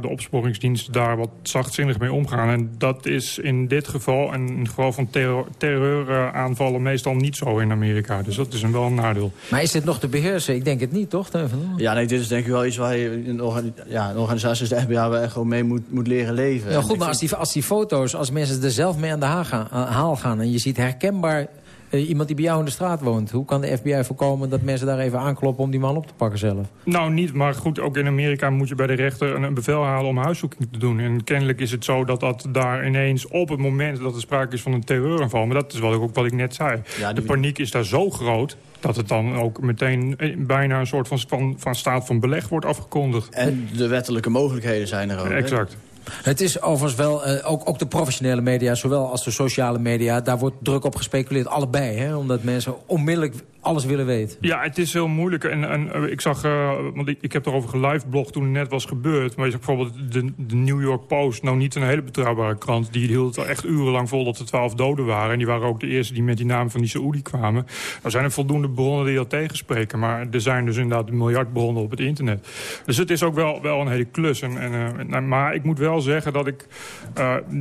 [SPEAKER 18] de opsporingsdiensten... daar wat zachtzinnig mee omgaan. En dat is in dit geval, en in het geval van terror, terreuraanvallen... meestal niet zo in Amerika. Dus dat is een, wel een nadeel.
[SPEAKER 2] Maar is dit nog te beheersen? Ik denk het niet, toch?
[SPEAKER 17] Ja, nee, dit is denk ik wel iets waar je in een, ja, een organisatie als de FBI... wel echt gewoon mee moet, moet leren leven.
[SPEAKER 2] Ja, goed, maar als die, als die foto's, als mensen er zelf mee aan de haal gaan en je ziet herkenbaar uh, iemand die bij jou in de straat woont. Hoe kan de FBI voorkomen dat mensen daar even aankloppen om die man op te pakken zelf?
[SPEAKER 18] Nou, niet. Maar goed, ook in Amerika moet je bij de rechter een, een bevel halen om huiszoeking te doen. En kennelijk is het zo dat dat daar ineens op het moment dat er sprake is van een terreuraanval... maar dat is wat ik, ook wat ik net zei. Ja, de paniek is daar zo groot dat het dan ook meteen bijna een soort van, van, van staat van beleg wordt afgekondigd.
[SPEAKER 17] En de wettelijke mogelijkheden zijn er ook.
[SPEAKER 18] Exact.
[SPEAKER 17] Hè?
[SPEAKER 2] Het is overigens wel, uh, ook, ook de professionele media, zowel als de sociale media... daar wordt druk op gespeculeerd, allebei. Hè? Omdat mensen onmiddellijk alles willen weten.
[SPEAKER 18] Ja, het is heel moeilijk. En, en ik zag, uh, want ik, ik heb erover geliveblogd toen het net was gebeurd. Maar je zag bijvoorbeeld de, de New York Post, nou niet een hele betrouwbare krant. Die hield echt urenlang vol dat er twaalf doden waren. En die waren ook de eerste die met die naam van die Saoedi kwamen. Er zijn er voldoende bronnen die dat tegenspreken. Maar er zijn dus inderdaad miljard bronnen op het internet. Dus het is ook wel, wel een hele klus. En, en, uh, maar ik moet wel zeggen dat ik...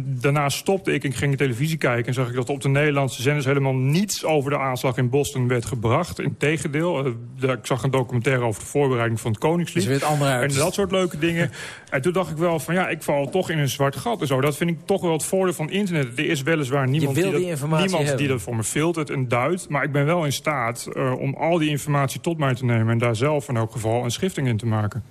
[SPEAKER 18] Daarna stopte ik en ging televisie kijken. En zag ik dat op de Nederlandse zenders helemaal niets over de aanslag in Boston werd gebracht. Integendeel, uh, ik zag een documentaire over de voorbereiding van het Koningslied.
[SPEAKER 2] Dus
[SPEAKER 18] en dat soort leuke dingen. En toen dacht ik wel van ja, ik val toch in een zwart gat en zo. Dat vind ik toch wel het voordeel van internet. Er is weliswaar niemand, die,
[SPEAKER 2] die,
[SPEAKER 18] dat, niemand die dat voor me filtert en duidt. Maar ik ben wel in staat uh, om al die informatie tot mij te nemen... en daar zelf in elk geval een schifting in te maken.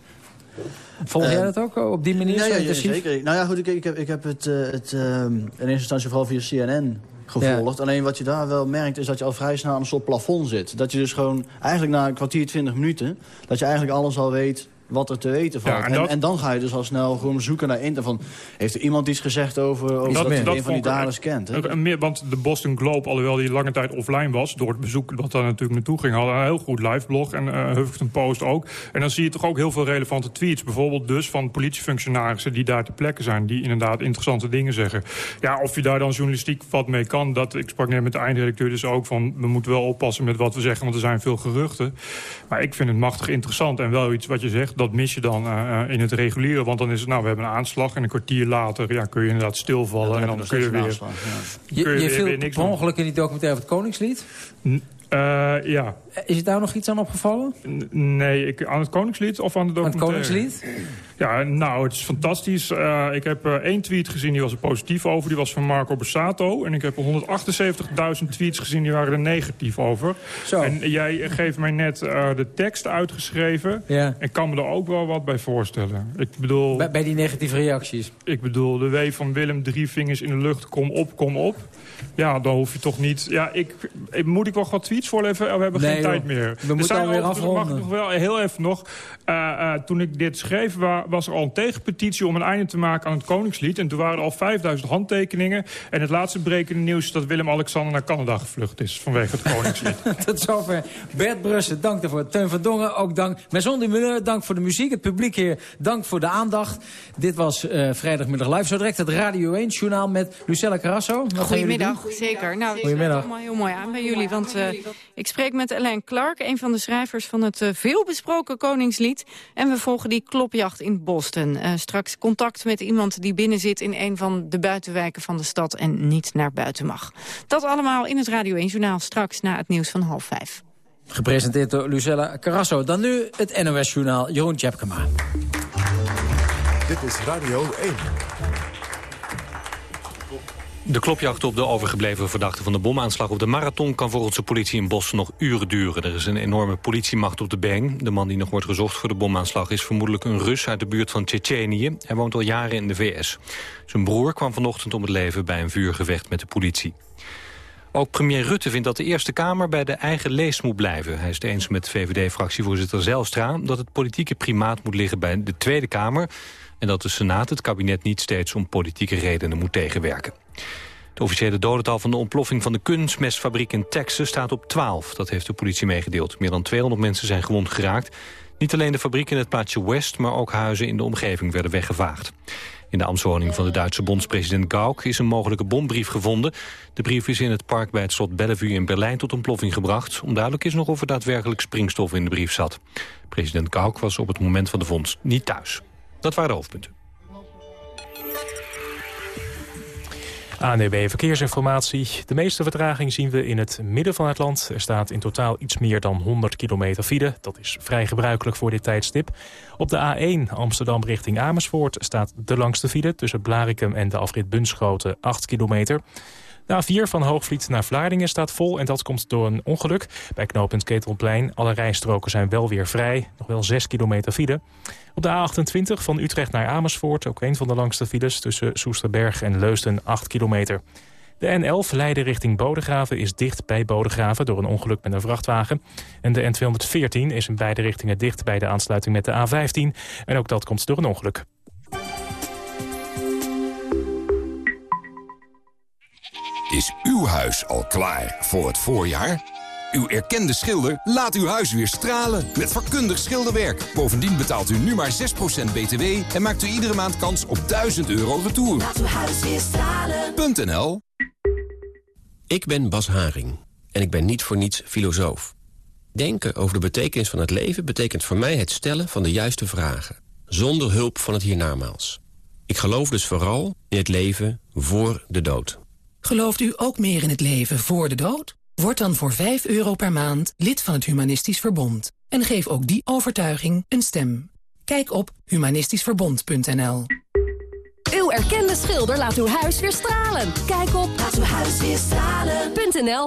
[SPEAKER 2] Volg jij dat ook op die manier?
[SPEAKER 17] Ja, ja, ja zeker. Nou ja, goed, ik, ik heb, ik heb het, uh, het uh, in eerste instantie vooral via CNN gevolgd. Ja. Alleen wat je daar wel merkt is dat je al vrij snel aan een soort plafond zit. Dat je dus gewoon eigenlijk na een kwartier, twintig minuten... dat je eigenlijk alles al weet wat er te weten valt. Ja, en, en, en, dan ga je dus al snel gewoon zoeken naar internet. Van, heeft er iemand iets gezegd over, over dat, dat, dat een van die daders kent?
[SPEAKER 18] Hè? Meer, want de Boston Globe, alhoewel die lange tijd offline was... door het bezoek wat daar natuurlijk naartoe ging... had een heel goed liveblog en uh, Huffington Post ook. En dan zie je toch ook heel veel relevante tweets. Bijvoorbeeld dus van politiefunctionarissen die daar te plekken zijn... die inderdaad interessante dingen zeggen. Ja, of je daar dan journalistiek wat mee kan... Dat, ik sprak net met de eindredacteur dus ook van... we moeten wel oppassen met wat we zeggen, want er zijn veel geruchten. Maar ik vind het machtig interessant en wel iets wat je zegt dat mis je dan uh, in het regulieren. Want dan is het, nou, we hebben een aanslag en een kwartier later ja, kun je inderdaad stilvallen. Ja, en dan kun je weer...
[SPEAKER 2] Aanslag, ja. Je, je, je viel per ongeluk in die documentaire van het Koningslied?
[SPEAKER 18] Uh, ja,
[SPEAKER 2] Is je daar nog iets aan opgevallen?
[SPEAKER 18] nee, ik, aan het Koningslied of aan de documentaire?
[SPEAKER 2] Aan het Koningslied?
[SPEAKER 18] Ja, nou, het is fantastisch. Uh, ik heb uh, één tweet gezien, die was er positief over. Die was van Marco Borsato. En ik heb 178.000 tweets gezien, die waren er negatief over.
[SPEAKER 2] Zo.
[SPEAKER 18] En jij geeft mij net de tekst uitgeschreven.
[SPEAKER 2] Ja.
[SPEAKER 18] Ik kan me er ook wel wat bij voorstellen. Ik bedoel...
[SPEAKER 2] Bij, bij die negatieve reacties?
[SPEAKER 18] Ik bedoel, de W van Willem, drie vingers in de lucht, kom op, kom op. Ja, dan hoef je toch niet... Ja, ik, ik moet ik nog wat tweets voorleven? We hebben
[SPEAKER 2] nee,
[SPEAKER 18] geen
[SPEAKER 2] joh.
[SPEAKER 18] tijd meer.
[SPEAKER 2] We moeten alweer afronden.
[SPEAKER 18] Mag ik nog wel heel even nog... Uh, uh, toen ik dit schreef, was er al een tegenpetitie om een einde te maken aan het Koningslied. En toen waren er al 5000 handtekeningen. En het laatste brekende nieuws is dat Willem-Alexander naar Canada gevlucht is vanwege het Koningslied.
[SPEAKER 2] Tot zover. Bert Brussen, dank daarvoor. Teun van Dongen, ook dank. Maison de Muller, dank voor de muziek. Het publiek hier, dank voor de aandacht. Dit was uh, vrijdagmiddag live. Zo direct het Radio 1 journaal met Lucella Carrasso. Wat
[SPEAKER 20] Goedemiddag, zeker. Nou, het
[SPEAKER 2] Goedemiddag.
[SPEAKER 20] allemaal heel mooi aan bij jullie. Want uh, ik spreek met Elaine Clark, een van de schrijvers van het uh, veelbesproken Koningslied. En we volgen die klopjacht in Boston. Uh, straks contact met iemand die binnen zit in een van de buitenwijken van de stad en niet naar buiten mag. Dat allemaal in het Radio 1 Journaal straks na het nieuws van half vijf.
[SPEAKER 2] Gepresenteerd door Lucella Carrasso. Dan nu het NOS Journaal Jeroen Tjepkema.
[SPEAKER 1] Dit is Radio 1.
[SPEAKER 3] De klopjacht op de overgebleven verdachte van de bomaanslag op de marathon... kan volgens de politie in Boston nog uren duren. Er is een enorme politiemacht op de been. De man die nog wordt gezocht voor de bomaanslag is vermoedelijk een Rus... uit de buurt van Tsjetsjenië. Hij woont al jaren in de VS. Zijn broer kwam vanochtend om het leven bij een vuurgevecht met de politie. Ook premier Rutte vindt dat de Eerste Kamer bij de eigen lees moet blijven. Hij is het eens met VVD-fractievoorzitter Zelstra... dat het politieke primaat moet liggen bij de Tweede Kamer... en dat de Senaat het kabinet niet steeds om politieke redenen moet tegenwerken. Het officiële dodental van de ontploffing van de kunstmestfabriek in Texas staat op 12. Dat heeft de politie meegedeeld. Meer dan 200 mensen zijn gewond geraakt. Niet alleen de fabriek in het plaatsje West, maar ook huizen in de omgeving werden weggevaagd. In de ambtswoning van de Duitse bondspresident Gauck is een mogelijke bombrief gevonden. De brief is in het park bij het slot Bellevue in Berlijn tot ontploffing gebracht. Onduidelijk is nog of er daadwerkelijk springstof in de brief zat. President Gauck was op het moment van de vondst niet thuis. Dat waren de hoofdpunten.
[SPEAKER 6] ANDB Verkeersinformatie. De meeste vertraging zien we in het midden van het land. Er staat in totaal iets meer dan 100 kilometer file. Dat is vrij gebruikelijk voor dit tijdstip. Op de A1 Amsterdam richting Amersfoort staat de langste file... tussen Blarikum en de afrit Bunschoten 8 kilometer. De A4 van Hoogvliet naar Vlaardingen staat vol en dat komt door een ongeluk. Bij knooppunt Ketelplein. Alle rijstroken zijn wel weer vrij. Nog wel 6 kilometer file. Op de A28 van Utrecht naar Amersfoort. Ook een van de langste files tussen Soesterberg en Leusden 8 kilometer. De N11 Leiden richting Bodegraven is dicht bij Bodegraven... door een ongeluk met een vrachtwagen. En de N214 is in beide richtingen dicht bij de aansluiting met de A15. En ook dat komt door een ongeluk.
[SPEAKER 21] Is uw huis al klaar voor het voorjaar? Uw erkende schilder laat uw huis weer stralen met vakkundig schilderwerk. Bovendien betaalt u nu maar 6% btw en maakt u iedere maand kans op 1000 euro retour.
[SPEAKER 22] Laat uw huis weer stralen.
[SPEAKER 21] .nl
[SPEAKER 23] Ik ben Bas Haring en ik ben niet voor niets filosoof. Denken over de betekenis van het leven betekent voor mij het stellen van de juiste vragen. Zonder hulp van het hiernamaals. Ik geloof dus vooral in het leven voor de dood.
[SPEAKER 24] Gelooft u ook meer in het leven voor de dood? Word dan voor 5 euro per maand lid van het Humanistisch Verbond. En geef ook die overtuiging een stem. Kijk op humanistischverbond.nl
[SPEAKER 7] Uw erkende schilder laat uw huis weer stralen. Kijk op
[SPEAKER 22] Laat uw huis weer stralen.nl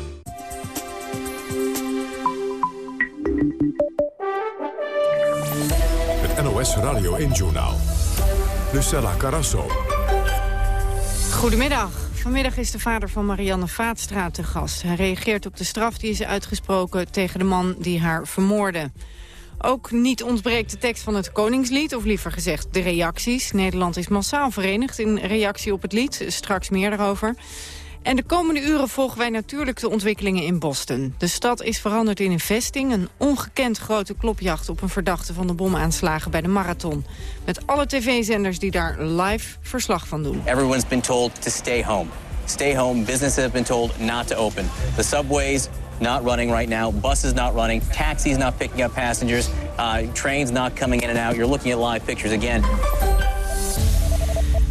[SPEAKER 1] Het NOS Radio 1-journaal. Lucella Carrasso.
[SPEAKER 20] Goedemiddag. Vanmiddag is de vader van Marianne Vaatstra te gast. Hij reageert op de straf die is uitgesproken tegen de man die haar vermoordde. Ook niet ontbreekt de tekst van het Koningslied, of liever gezegd de reacties. Nederland is massaal verenigd in reactie op het lied, straks meer daarover. En de komende uren volgen wij natuurlijk de ontwikkelingen in Boston. De stad is veranderd in een vesting. Een ongekend grote klopjacht op een verdachte van de bomaanslagen bij de marathon. Met alle tv-zenders die daar live verslag van doen.
[SPEAKER 25] Everyone's been told to stay home. Stay home. Businesses have been told not to open. The subways not running right now. Buses not running. Taxis not picking up passengers. Uh, trains not coming in and out. You're looking at live pictures again.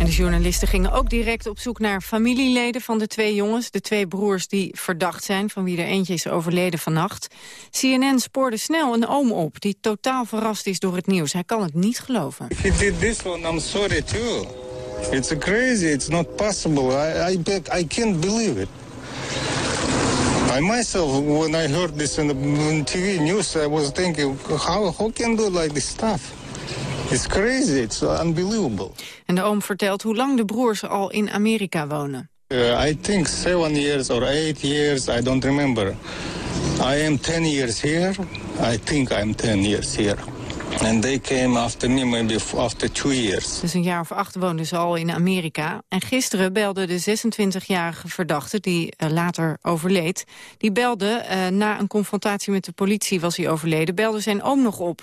[SPEAKER 20] En de journalisten gingen ook direct op zoek naar familieleden van de twee jongens. De twee broers die verdacht zijn, van wie er eentje is overleden vannacht. CNN spoorde snel een oom op die totaal verrast is door het nieuws. Hij kan het niet geloven.
[SPEAKER 26] If you did this one, I'm sorry too. It's crazy. It's not possible. I, I, I can't believe it. I myself, when I heard this in the TV news, I was thinking, how, how can do like this stuff? It's crazy. It's unbelievable.
[SPEAKER 20] En de oom vertelt hoe lang de broers al in Amerika wonen.
[SPEAKER 26] Uh, I think seven years or eight years, I don't remember. I am ten years here. I think I'm ten years here. And they came after me maybe after two years.
[SPEAKER 20] Dus een jaar of acht woonden ze al in Amerika. En gisteren belde de 26-jarige verdachte, die uh, later overleed... die belde, uh, na een confrontatie met de politie was hij overleden... belde zijn oom nog op.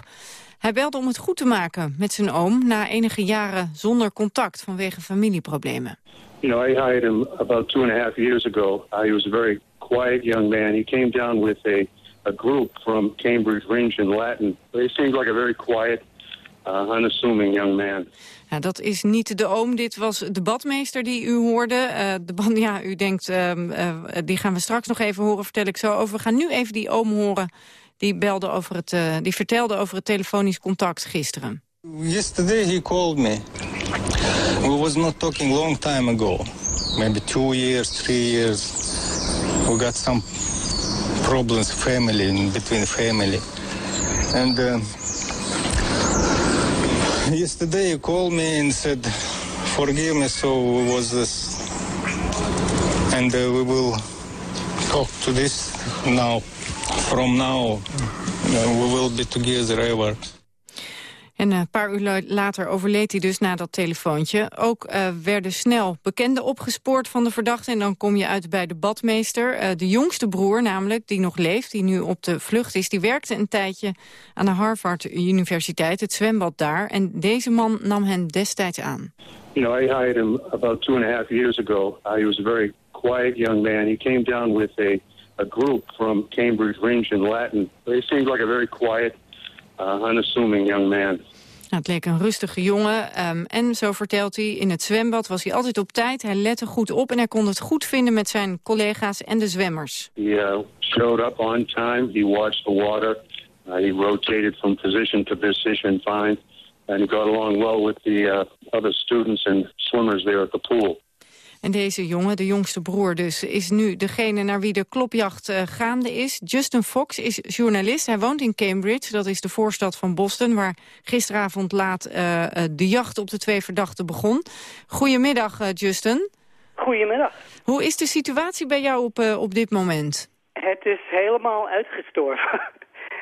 [SPEAKER 20] Hij belde om het goed te maken met zijn oom... na enige jaren zonder contact vanwege familieproblemen.
[SPEAKER 27] You know, I hired him about two and a half years ago. Uh, he was a very quiet young man. He came down with a, a group from Cambridge Range in Latin. He seemed like a very quiet, uh, unassuming young man.
[SPEAKER 20] Ja, dat is niet de oom. Dit was de badmeester die u hoorde. Uh, de band, ja, u denkt, uh, uh, die gaan we straks nog even horen, vertel ik zo over. We gaan nu even die oom horen die, belde over het, uh, die vertelde over het telefonisch contact gisteren.
[SPEAKER 26] Yesterday he called me. We was not talking long time ago. Maybe two years, three years. We got some problems family, between family. And uh, yesterday he called me and said, forgive me, so was this. And uh, we will talk to this now from now we will be together ever.
[SPEAKER 20] En een paar uur later overleed hij dus na dat telefoontje. Ook uh, werden snel bekenden opgespoord van de verdachte. En dan kom je uit bij de badmeester. Uh, de jongste broer namelijk, die nog leeft, die nu op de vlucht is... die werkte een tijdje aan de Harvard Universiteit, het zwembad daar. En deze man nam hen destijds aan.
[SPEAKER 27] You know, I hired him about two and a half years ago. Uh, he was a very quiet young man. He came down with a a group from Cambridge Range in Latin. He seemed like a very quiet, uh, unassuming young man.
[SPEAKER 20] Nou, het leek een rustige jongen. Um, en zo vertelt hij, in het zwembad was hij altijd op tijd. Hij lette goed op en hij kon het goed vinden met zijn collega's en de zwemmers.
[SPEAKER 27] He uh, showed up on time. He watched the water. Uh, he rotated from position to position fine. And he got along well with the uh, other students and swimmers there at the pool.
[SPEAKER 20] En deze jongen, de jongste broer dus, is nu degene naar wie de klopjacht uh, gaande is. Justin Fox is journalist. Hij woont in Cambridge, dat is de voorstad van Boston... waar gisteravond laat uh, de jacht op de twee verdachten begon. Goedemiddag, uh, Justin.
[SPEAKER 28] Goedemiddag.
[SPEAKER 20] Hoe is de situatie bij jou op, op dit moment?
[SPEAKER 28] Het is helemaal uitgestorven.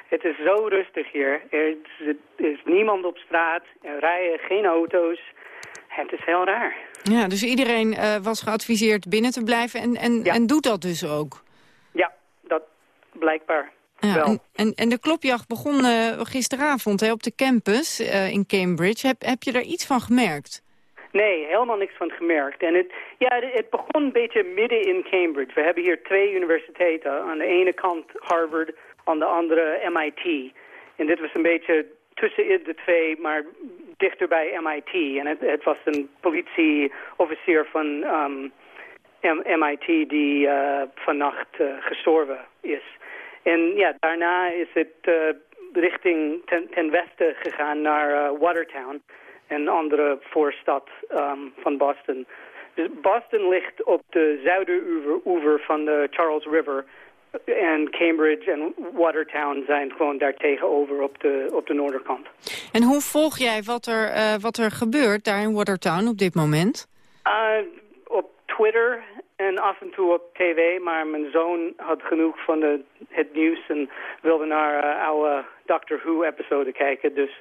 [SPEAKER 28] Het is zo rustig hier. Er is, er is niemand op straat. Er rijden geen auto's. Het is heel raar.
[SPEAKER 20] Ja, dus iedereen uh, was geadviseerd binnen te blijven en, en, ja. en doet dat dus ook?
[SPEAKER 28] Ja, dat blijkbaar
[SPEAKER 20] ja,
[SPEAKER 28] wel.
[SPEAKER 20] En, en, en, de klopjacht begon uh, gisteravond hè, op de campus uh, in Cambridge. Heb, heb je daar iets van gemerkt?
[SPEAKER 28] Nee, helemaal niks van gemerkt. En het, ja, het begon een beetje midden in Cambridge. We hebben hier twee universiteiten. Aan de ene kant Harvard, aan de andere MIT. En dit was een beetje tussen de twee, maar dichter bij MIT. En het, het was een politieofficier van um, MIT die uh, vannacht uh, gestorven is. En ja, daarna is het uh, richting ten, ten, westen gegaan naar Watertown, een andere voorstad um, van Boston. Dus Boston ligt op de zuideroever van de Charles River en Cambridge en Watertown zijn gewoon daar tegenover op de, op de noorderkant.
[SPEAKER 20] En hoe volg jij wat er, uh, wat er gebeurt daar in Watertown op dit moment?
[SPEAKER 28] Uh, op Twitter en af en toe op tv, maar mijn zoon had genoeg van de, het nieuws en wilde naar uh, oude Doctor Who-episode kijken. Dus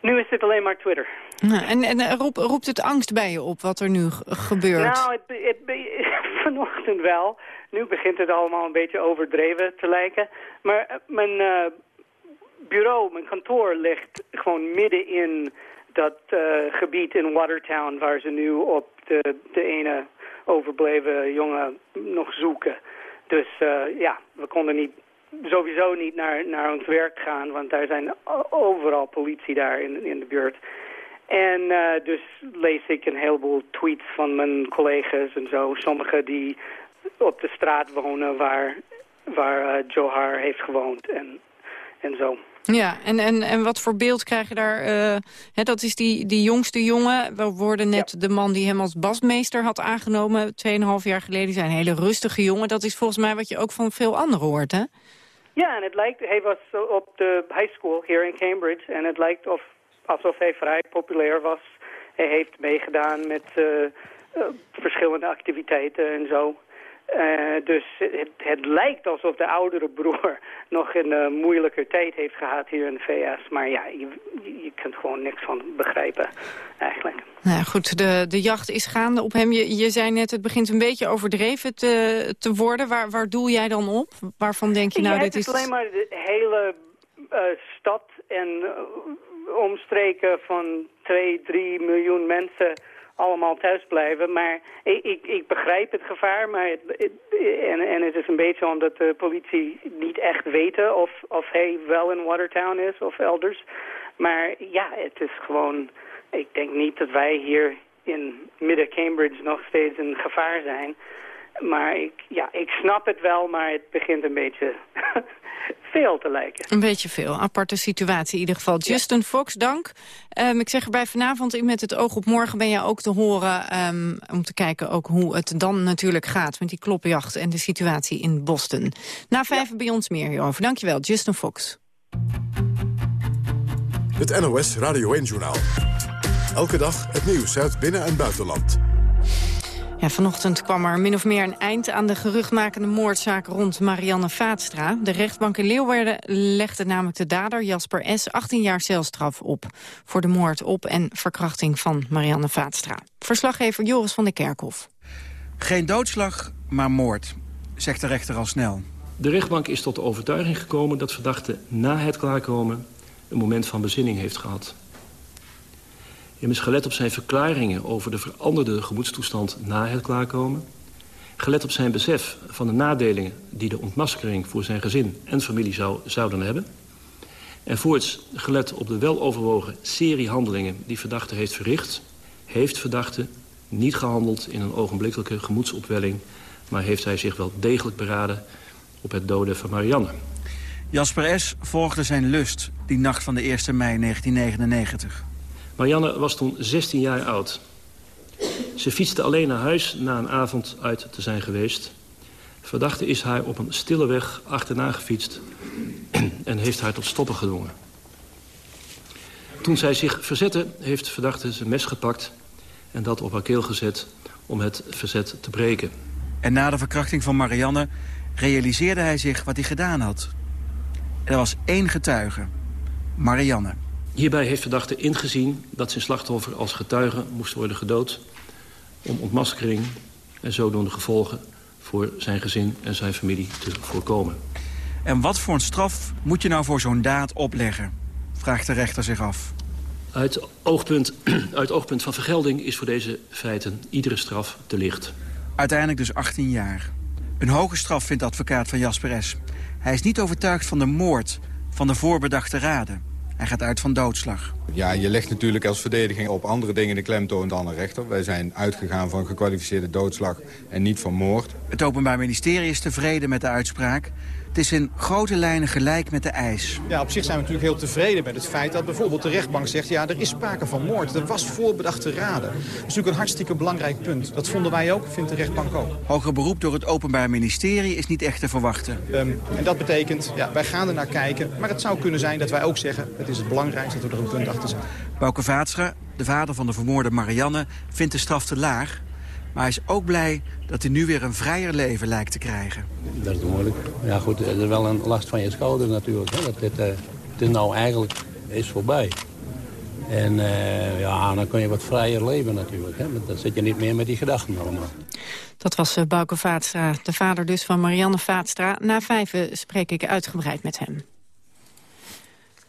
[SPEAKER 28] nu is het alleen maar Twitter.
[SPEAKER 20] Nou, en en roep, roept het angst bij je op wat er nu gebeurt?
[SPEAKER 28] Nou, het, het, vanochtend wel. Nu begint het allemaal een beetje overdreven te lijken. Maar eh, mijn uh, bureau, mijn kantoor ligt gewoon midden in dat uh, gebied in Watertown... waar ze nu op de, de ene overbleven jongen nog zoeken. Dus ja, we konden niet sowieso niet naar, naar ons werk gaan, want daar zijn overal politie daar in, in de buurt. En dus lees ik een heleboel tweets van mijn collega's en zo. Sommigen die op de straat wonen waar, waar uh, Johar heeft gewoond en, en zo.
[SPEAKER 20] Ja, en, en, en wat voor beeld krijg je daar? Uh, hè, dat is die, die jongste jongen. We worden net de man die hem als basmeester had aangenomen... 2,5 jaar geleden. zijn een hele rustige jongen. Dat is volgens mij wat je ook van veel anderen hoort, hè?
[SPEAKER 28] Ja, en het lijkt, hij was op de high school hier in Cambridge en het lijkt of, alsof hij vrij populair was. Hij heeft meegedaan met uh, uh, verschillende activiteiten en zo. Uh, dus het, het, lijkt alsof de oudere broer nog een uh, moeilijker tijd heeft gehad hier in de VS. Maar ja, je, je kunt gewoon niks van begrijpen eigenlijk.
[SPEAKER 20] Nou goed, de, de jacht is gaande op hem. Je, je zei net, het begint een beetje overdreven te, te worden. Waar, waar doel jij dan op? Waarvan denk je nou,
[SPEAKER 28] ja,
[SPEAKER 20] dit
[SPEAKER 28] is... alleen maar de hele uh, stad en omstreken van 2, 3 miljoen mensen allemaal thuis blijven. Maar ik, ik, ik begrijp het gevaar, maar het, en, en het is een beetje omdat de politie niet echt weten of, of hij wel in Watertown is of elders. Maar ja, het is gewoon, ik denk niet dat wij hier in midden Cambridge nog steeds een gevaar zijn. Maar ik, ja, ik snap het wel, maar het begint een beetje veel te lijken.
[SPEAKER 20] Een beetje veel. Aparte situatie in ieder geval. Justin Fox, dank. Um, ik zeg erbij vanavond in Met het oog op morgen ben je ook te horen... Um, om te kijken ook hoe het dan natuurlijk gaat met die klopjacht... en de situatie in Boston. Na vijf ja. bij ons meer hierover. Dankjewel, Justin Fox.
[SPEAKER 1] Het NOS Radio 1-journaal. Elke dag het nieuws uit binnen- en buitenland.
[SPEAKER 20] Ja, vanochtend kwam er min of meer een eind aan de geruchtmakende moordzaak rond Marianne Vaatstra. De rechtbank in Leeuwarden legde namelijk de dader Jasper S. 18 jaar celstraf op voor de moord op en verkrachting van Marianne Vaatstra. Verslaggever Joris van der Kerkhof.
[SPEAKER 29] Geen doodslag, maar moord, zegt de rechter al snel.
[SPEAKER 30] De rechtbank is tot de overtuiging gekomen dat verdachte na het klaarkomen een moment van bezinning heeft gehad. Immers gelet op zijn verklaringen over de veranderde gemoedstoestand na het klaarkomen. Gelet op zijn besef van de nadelingen die de ontmaskering voor zijn gezin en familie zou, zouden hebben. En voorts gelet op de weloverwogen serie handelingen die verdachte heeft verricht... heeft verdachte niet gehandeld in een ogenblikkelijke gemoedsopwelling... maar heeft hij zich wel degelijk beraden op het doden van Marianne.
[SPEAKER 29] Jasper S. volgde zijn lust die nacht van de 1 mei 1999.
[SPEAKER 30] Marianne was toen 16 jaar oud. Ze fietste alleen naar huis na een avond uit te zijn geweest. Verdachte is haar op een stille weg achterna gefietst... en heeft haar tot stoppen gedwongen. Toen zij zich verzette, heeft verdachte zijn mes gepakt... en dat op haar keel gezet om het verzet te breken.
[SPEAKER 29] En na de verkrachting van Marianne realiseerde hij zich wat hij gedaan had. Er was één getuige, Marianne.
[SPEAKER 30] Hierbij heeft verdachte ingezien dat zijn slachtoffer als getuige moest worden gedood... om ontmaskering en zodoende gevolgen voor zijn gezin en zijn familie te voorkomen.
[SPEAKER 29] En wat voor een straf moet je nou voor zo'n daad opleggen? Vraagt de rechter zich af.
[SPEAKER 30] Uit oogpunt, uit oogpunt van vergelding is voor deze feiten iedere straf te licht.
[SPEAKER 29] Uiteindelijk dus 18 jaar. Een hoge straf vindt advocaat van Jasper S. Hij is niet overtuigd van de moord van de voorbedachte raden. Hij gaat uit van doodslag.
[SPEAKER 31] Ja, je legt natuurlijk als verdediging op andere dingen de klemtoon dan een rechter. Wij zijn uitgegaan van gekwalificeerde doodslag en niet van moord.
[SPEAKER 29] Het Openbaar Ministerie is tevreden met de uitspraak. Het is in grote lijnen gelijk met de eis.
[SPEAKER 32] Ja, op zich zijn we natuurlijk heel tevreden met het feit dat bijvoorbeeld de rechtbank zegt... ja, er is sprake van moord, er was voorbedachte raden. Dat is natuurlijk een hartstikke belangrijk punt. Dat vonden wij ook, vindt de rechtbank ook.
[SPEAKER 29] Hoger beroep door het Openbaar Ministerie is niet echt te verwachten.
[SPEAKER 32] Um, en dat betekent, ja, wij gaan er naar kijken. Maar het zou kunnen zijn dat wij ook zeggen... het is het belangrijkste dat we er een punt achter zetten.
[SPEAKER 29] Bouke Vaatstra, de vader van de vermoorde Marianne, vindt de straf te laag... Maar hij is ook blij dat hij nu weer een vrijer leven lijkt te krijgen.
[SPEAKER 33] Dat is moeilijk. Ja goed, er is wel een last van je schouder natuurlijk. Hè? Dat dit, uh, het is nou eigenlijk is voorbij. En uh, ja, dan kun je wat vrijer leven natuurlijk. Hè? Dan zit je niet meer met die gedachten allemaal.
[SPEAKER 20] Dat was uh, Bouke Vaatstra, de vader dus van Marianne Vaatstra. Na vijven spreek ik uitgebreid met hem.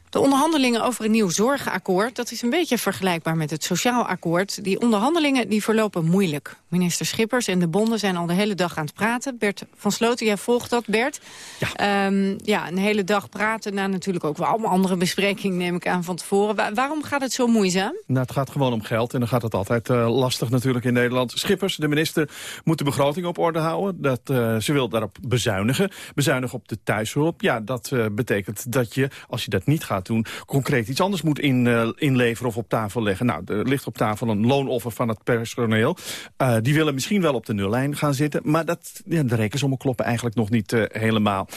[SPEAKER 20] De onderhandelingen over een nieuw zorgakkoord... dat is een beetje vergelijkbaar met het sociaal akkoord. Die onderhandelingen die verlopen moeilijk. Minister Schippers en de bonden zijn al de hele dag aan het praten. Bert van Sloten, jij volgt dat, Bert. Ja. Um, ja, een hele dag praten. Na natuurlijk ook wel allemaal andere besprekingen, neem ik aan, van tevoren. waarom gaat het zo moeizaam?
[SPEAKER 34] Nou, het gaat gewoon om geld. En dan gaat het altijd uh, lastig natuurlijk in Nederland. Schippers, de minister, moet de begroting op orde houden. Dat, uh, ze wil daarop bezuinigen. Bezuinigen op de thuishulp. Ja, dat uh, betekent dat je, als je dat niet gaat doen... concreet iets anders moet in, inleveren of op tafel leggen. Nou, er ligt op tafel een loonoffer van het personeel. die willen misschien wel op de nullijn gaan zitten. Maar dat, ja, de rekensommen kloppen eigenlijk nog niet uh, helemaal.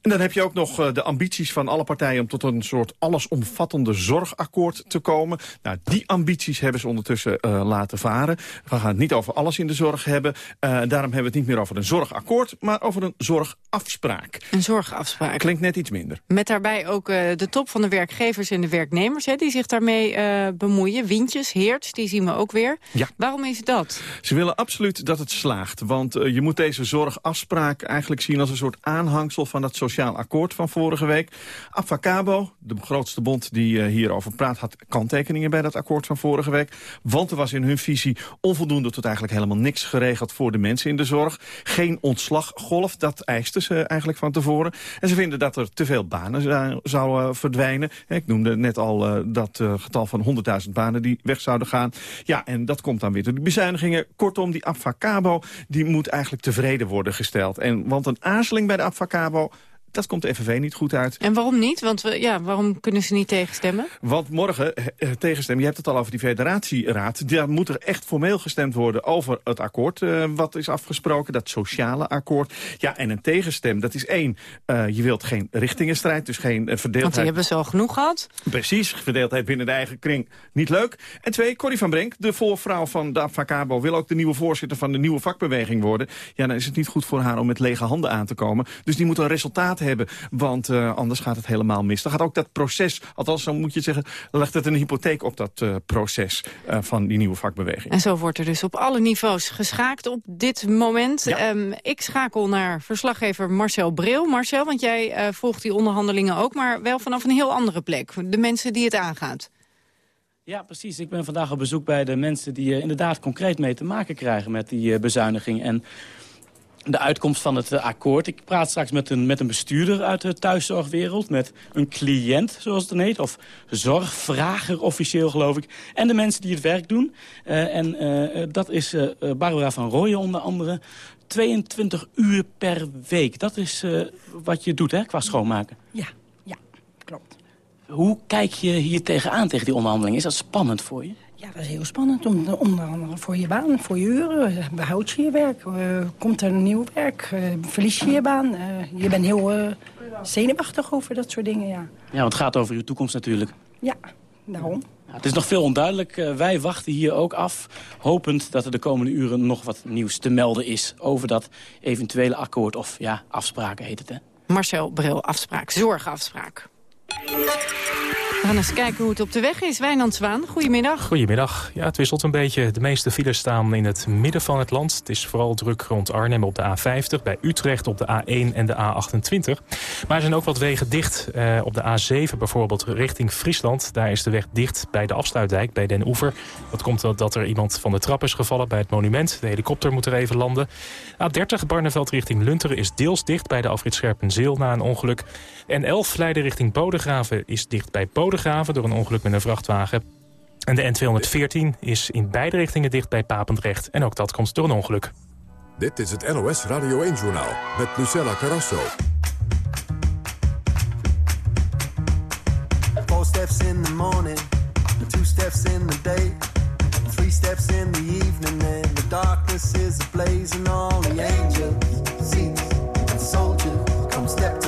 [SPEAKER 34] En dan heb je ook nog de ambities van alle partijen... om tot een soort allesomvattende zorgakkoord te komen. Nou, die ambities hebben ze ondertussen laten varen. We gaan het niet over alles in de zorg hebben. daarom hebben we het niet meer over een zorgakkoord... maar over een zorgafspraak.
[SPEAKER 20] Een zorgafspraak.
[SPEAKER 34] Klinkt net iets minder.
[SPEAKER 20] Met daarbij ook de top van de werkgevers en de werknemers... Hè, die zich daarmee bemoeien. Wintjes, Heerts, die zien we ook weer.
[SPEAKER 34] Ja.
[SPEAKER 20] Waarom is dat?
[SPEAKER 34] Ze willen absoluut dat het slaagt. Want uh, je moet deze zorgafspraak eigenlijk zien als een soort aanhangsel... van dat sociaal akkoord van vorige week. Avacabo, de grootste bond die uh, hierover praat... had kanttekeningen bij dat akkoord van vorige week. Want er was in hun visie onvoldoende tot eigenlijk helemaal niks geregeld... voor de mensen in de zorg. Geen ontslaggolf, dat eisten ze eigenlijk van tevoren. En ze vinden dat er te veel banen zouden verdwijnen. Ik noemde net al uh, dat getal van 100.000 banen die weg zouden gaan. Ja, en dat komt dan weer door de bezuinigingen. Kortom, die Abfacabo die moet eigenlijk tevreden worden gesteld. En, want een aarzeling bij de Abfacabo dat komt de FNV niet goed uit.
[SPEAKER 20] En waarom niet? Want we, ja, waarom kunnen ze niet tegenstemmen?
[SPEAKER 34] Want morgen eh, eh, tegenstemmen, je hebt het al over die federatieraad. Daar moet er echt formeel gestemd worden over het akkoord uh, wat is afgesproken. Dat sociale akkoord. Ja, en een tegenstem, dat is één. Uh, je wilt geen richtingenstrijd, dus geen verdeeldheid. Want
[SPEAKER 20] die hebben ze al genoeg gehad.
[SPEAKER 34] Precies, verdeeldheid binnen de eigen kring. Niet leuk. En twee, Corrie van Brenk, de voorvrouw van de Avacabo... wil ook de nieuwe voorzitter van de nieuwe vakbeweging worden. Ja, dan is het niet goed voor haar om met lege handen aan te komen. Dus die moet een resultaat hebben. Want uh, anders gaat het helemaal mis. Dan gaat ook dat proces, althans zo moet je zeggen... legt het een hypotheek op dat uh, proces uh, van die nieuwe vakbeweging.
[SPEAKER 20] En zo wordt er dus op alle niveaus geschaakt op dit moment. Ja. Um, ik schakel naar verslaggever Marcel Bril. Marcel, want jij volgt die onderhandelingen ook... maar wel vanaf een heel andere plek. De mensen die het aangaat.
[SPEAKER 35] Ja, precies. Ik ben vandaag op bezoek bij de mensen die uh, inderdaad concreet mee te maken krijgen met die uh, bezuiniging. En de uitkomst van het uh, akkoord. Ik praat straks met een, met een bestuurder uit de thuiszorgwereld. Met een cliënt, zoals het dan heet. Of zorgvrager officieel, geloof ik. En de mensen die het werk doen. Uh, en uh, dat is Barbara van Rooyen onder andere. 22 uur per week. Dat is wat je doet, hè, qua schoonmaken.
[SPEAKER 36] Ja, ja, klopt.
[SPEAKER 35] Hoe kijk je hier tegenaan, tegen die onderhandeling? Is dat spannend voor je?
[SPEAKER 36] Ja, dat is heel spannend. Om, onder andere voor je baan, voor je uren. Behoud je je werk? Uh, komt er een nieuw werk? Uh, verlies je je baan? Uh, je bent heel zenuwachtig over dat soort dingen, ja.
[SPEAKER 35] Ja, want het gaat over je toekomst natuurlijk.
[SPEAKER 36] Ja, daarom.
[SPEAKER 35] Ja, het is nog veel onduidelijk. wij wachten hier ook af, hopend dat er de komende uren nog wat nieuws te melden is... over dat eventuele akkoord of ja, afspraken heet het, hè?
[SPEAKER 20] Marcel Bril, afspraak, zorgafspraak. We gaan eens kijken hoe het op de weg is. Wijnand Zwaan, goedemiddag.
[SPEAKER 6] Goedemiddag. Ja, het wisselt een beetje. De meeste files staan in het midden van het land. Het is vooral druk rond Arnhem op de A50, bij Utrecht op de A1 en de A28. Maar er zijn ook wat wegen dicht. Uh, op de A7 bijvoorbeeld richting Friesland. Daar is de weg dicht bij de afsluitdijk, bij Den Oever. Dat komt omdat er iemand van de trap is gevallen bij het monument. De helikopter moet er even landen. A30 Barneveld richting Lunteren is deels dicht bij de afrit Scherpenzeel na een ongeluk. En 11 Leiden richting Bodegraven is dicht bij Bodegraven door een ongeluk met een vrachtwagen. En de N214 is in beide richtingen dicht bij Papendrecht. En ook dat komt door een ongeluk.
[SPEAKER 1] Dit is het NOS Radio 1-journaal met Lucella Carrasso.
[SPEAKER 37] Four steps in the morning, two steps in the day, three steps in the evening, and the darkness is ablaze, and all the angels, seats, and soldiers come step to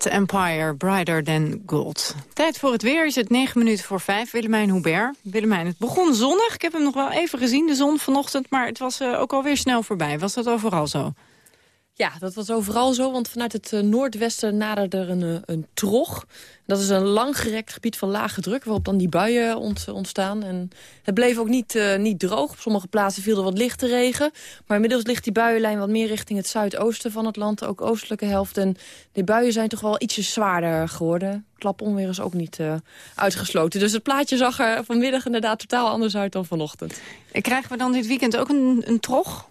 [SPEAKER 37] The
[SPEAKER 20] Empire, Brighter Than Gold. Tijd voor het weer is het 9 minuten voor 5. Willemijn Hubert. Willemijn, het begon zonnig. Ik heb hem nog wel even gezien, de zon vanochtend. Maar het was eh, ook alweer snel voorbij. Was dat overal zo?
[SPEAKER 38] Ja, dat was overal zo, want vanuit het eh, noordwesten naderde er een, eh, een trog. Dat is een langgerekt gebied van lage druk, waarop dan die buien ont- ontstaan. En het bleef ook niet, eh, niet droog. Op sommige plaatsen viel er wat lichte regen. Maar inmiddels ligt die buienlijn wat meer richting het zuidoosten van het land. Ook oostelijke helft. En die buien zijn toch wel ietsje zwaarder geworden. Klaponweer is ook niet uitgesloten. Dus het plaatje zag er vanmiddag inderdaad totaal anders uit dan vanochtend.
[SPEAKER 20] En krijgen we dan dit weekend ook een, een trog?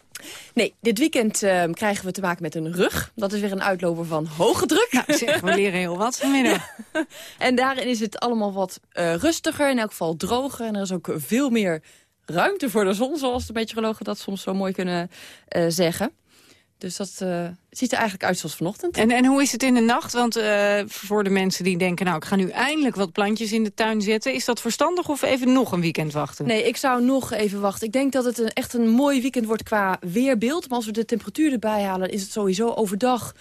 [SPEAKER 38] Nee, dit weekend eh, krijgen we te maken met een rug. Dat is weer een uitloper van hoge druk.
[SPEAKER 20] Nou, zeg, we leren heel wat vanmiddag.
[SPEAKER 38] en daarin is het allemaal wat eh, rustiger, in elk geval droger. En er is ook veel meer ruimte voor de zon, zoals de meteorologen dat soms zo mooi kunnen eh, zeggen. Dus dat eh, ziet er eigenlijk uit zoals vanochtend.
[SPEAKER 20] En, en hoe is het in de nacht? Want eh, voor de mensen die denken... nou, ik ga nu eindelijk wat plantjes in de tuin zetten... is dat verstandig of even nog een weekend wachten?
[SPEAKER 38] Nee, ik zou nog even wachten. Ik denk dat het een, echt een mooi weekend wordt qua weerbeeld. Maar als we de temperatuur erbij halen, is het sowieso overdag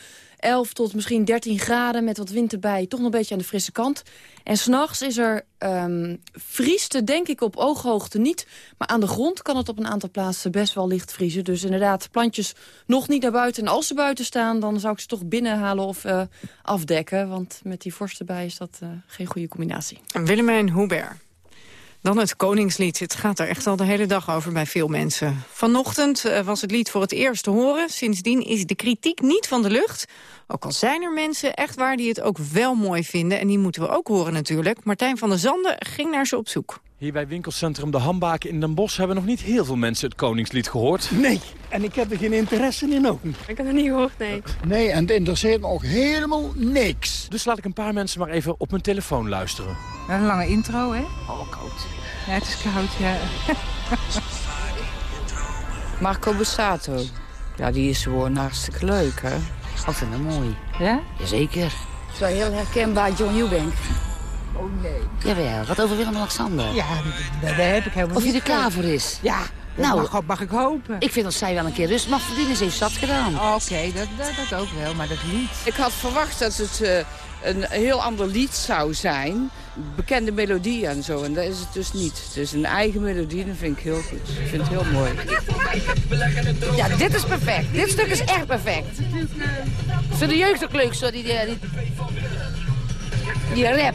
[SPEAKER 38] 11 tot misschien 13 graden met wat wind erbij. Toch nog een beetje aan de frisse kant. En s'nachts is er ehm vrieste, denk ik, op ooghoogte niet. Maar aan de grond kan het op een aantal plaatsen best wel licht vriezen. Dus inderdaad, plantjes nog niet naar buiten. En als ze buiten staan, dan zou ik ze toch binnenhalen of eh, afdekken. Want met die vorst erbij is dat eh, geen goede combinatie.
[SPEAKER 20] Willemijn Hubert. Dan het Koningslied. Het gaat er echt al de hele dag over bij veel mensen. Vanochtend eh, was het lied voor het eerst te horen. Sindsdien is de kritiek niet van de lucht. Ook al zijn er mensen echt waar die het ook wel mooi vinden. En die moeten we ook horen natuurlijk. Martijn van der Zanden ging naar ze op zoek.
[SPEAKER 39] Hier bij winkelcentrum De Hambaken in Den Bosch hebben nog niet heel veel mensen het Koningslied gehoord.
[SPEAKER 40] Nee, en ik heb er geen interesse in ook.
[SPEAKER 38] Ik heb het niet gehoord, nee.
[SPEAKER 40] Nee, en het interesseert me ook helemaal niks.
[SPEAKER 39] Dus laat ik een paar mensen maar even op mijn telefoon luisteren.
[SPEAKER 41] Een lange intro, hè? Oh, koud. Ja, het is koud, ja.
[SPEAKER 42] Marco Bussato. Ja, die is gewoon hartstikke leuk, hè? Ik vind hem mooi.
[SPEAKER 41] Ja?
[SPEAKER 42] Jazeker.
[SPEAKER 43] Het is wel heel herkenbaar, John Eubank.
[SPEAKER 41] Oh nee.
[SPEAKER 42] Jawel, wat over Willem-Alexander.
[SPEAKER 41] Ja, daar heb ik helemaal
[SPEAKER 42] Of je
[SPEAKER 41] niet
[SPEAKER 42] er klaar voor is.
[SPEAKER 41] Ja,
[SPEAKER 43] Nou,
[SPEAKER 41] mag, mag ik hopen.
[SPEAKER 43] Ik vind dat zij wel een keer rust mag verdienen. Ze heeft zat gedaan.
[SPEAKER 41] Oké, dat, dat, dat ook wel, maar dat lied.
[SPEAKER 42] Ik had verwacht dat het eh, een heel ander lied zou zijn. Bekende melodie en zo. En dat is het dus niet. Het is een eigen melodie en dat vind ik heel goed. Ik vind het heel mooi.
[SPEAKER 43] Ja, dit is perfect. Dit stuk is echt perfect. Ik vind de jeugd ook leuk, zo, die, die, die, die rap.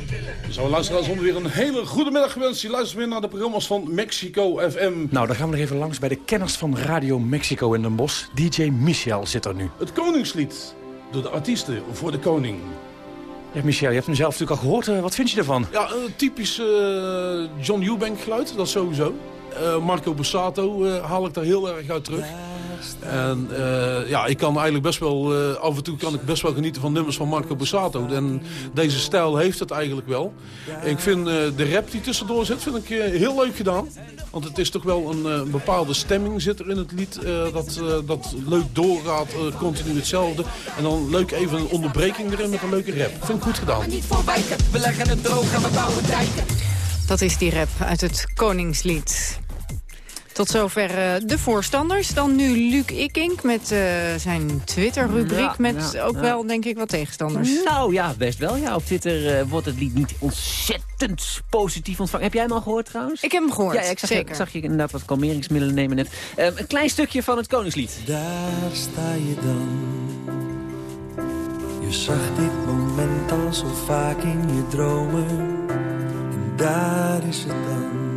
[SPEAKER 44] Zo, luisteraars, onder weer een hele goede middag gewenst. Je luistert weer naar de programma's van Mexico FM.
[SPEAKER 45] Nou, dan gaan we nog even langs bij de kenners van Radio Mexico in Den Bosch. DJ Michel zit er nu.
[SPEAKER 44] Het Koningslied. Door de artiesten voor de koning.
[SPEAKER 45] Ja, Michel, je hebt hem zelf natuurlijk al gehoord. Eh, wat vind je ervan?
[SPEAKER 44] Ja, een typisch eh, John Eubank geluid, dat sowieso. Eh, Marco Borsato eh, haal ik daar heel erg uit terug. En eh, ja, ik kan eigenlijk best wel, eh, af en toe kan ik best wel genieten van nummers van Marco Borsato. En deze stijl heeft het eigenlijk wel. Ik vind eh, de rap die tussendoor zit, vind ik heel leuk gedaan. Want het is toch wel een eh, bepaalde stemming zit er in het lied. eh, dat, dat leuk doorgaat, continu hetzelfde. En dan leuk even een onderbreking erin met een leuke rap. Vind ik goed gedaan.
[SPEAKER 46] We leggen het droog en we bouwen dijken.
[SPEAKER 20] Dat is die rap uit het Koningslied. Tot zover eh, de voorstanders. Dan nu Luc Ikink met eh, zijn Twitter-rubriek...
[SPEAKER 47] Ja,
[SPEAKER 20] met
[SPEAKER 47] ja,
[SPEAKER 20] ook
[SPEAKER 47] ja.
[SPEAKER 20] wel, denk ik, wat tegenstanders.
[SPEAKER 47] Nou ja, best wel. Ja, op Twitter eh, wordt het lied niet ontzettend positief ontvangen. Heb jij hem al gehoord trouwens?
[SPEAKER 20] Ik heb hem gehoord,
[SPEAKER 47] ja, ik zag,
[SPEAKER 20] zeker.
[SPEAKER 47] Ik zag je inderdaad wat kalmeringsmiddelen nemen net. Eh, een klein stukje van het Koningslied.
[SPEAKER 37] Daar sta je dan. Je zag dit moment al zo vaak in je dromen. En daar is het dan.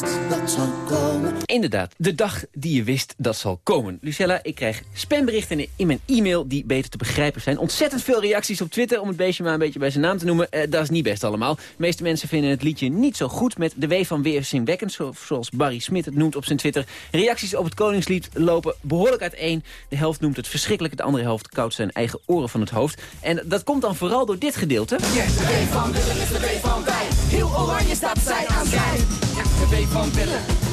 [SPEAKER 37] Wist dat zou komen.
[SPEAKER 47] Inderdaad, de dag die je wist dat zal komen. Lucella, ik krijg spamberichten in mijn e-mail die beter te begrijpen zijn. Ontzettend veel reacties op Twitter, om het beestje maar een beetje bij zijn naam te noemen. Eh, dat is niet best allemaal. De meeste mensen vinden het liedje niet zo goed met de W van weerzinwekkend, zo- zoals Barry Smit het noemt op zijn Twitter. Reacties op het Koningslied lopen behoorlijk uiteen. De helft noemt het verschrikkelijk, de andere helft koudt zijn eigen oren van het hoofd. En dat komt dan vooral door dit gedeelte.
[SPEAKER 46] Yes, de W van Willem is de W van wij. Heel oranje staat zij aan zij. Ja, de W van Willem.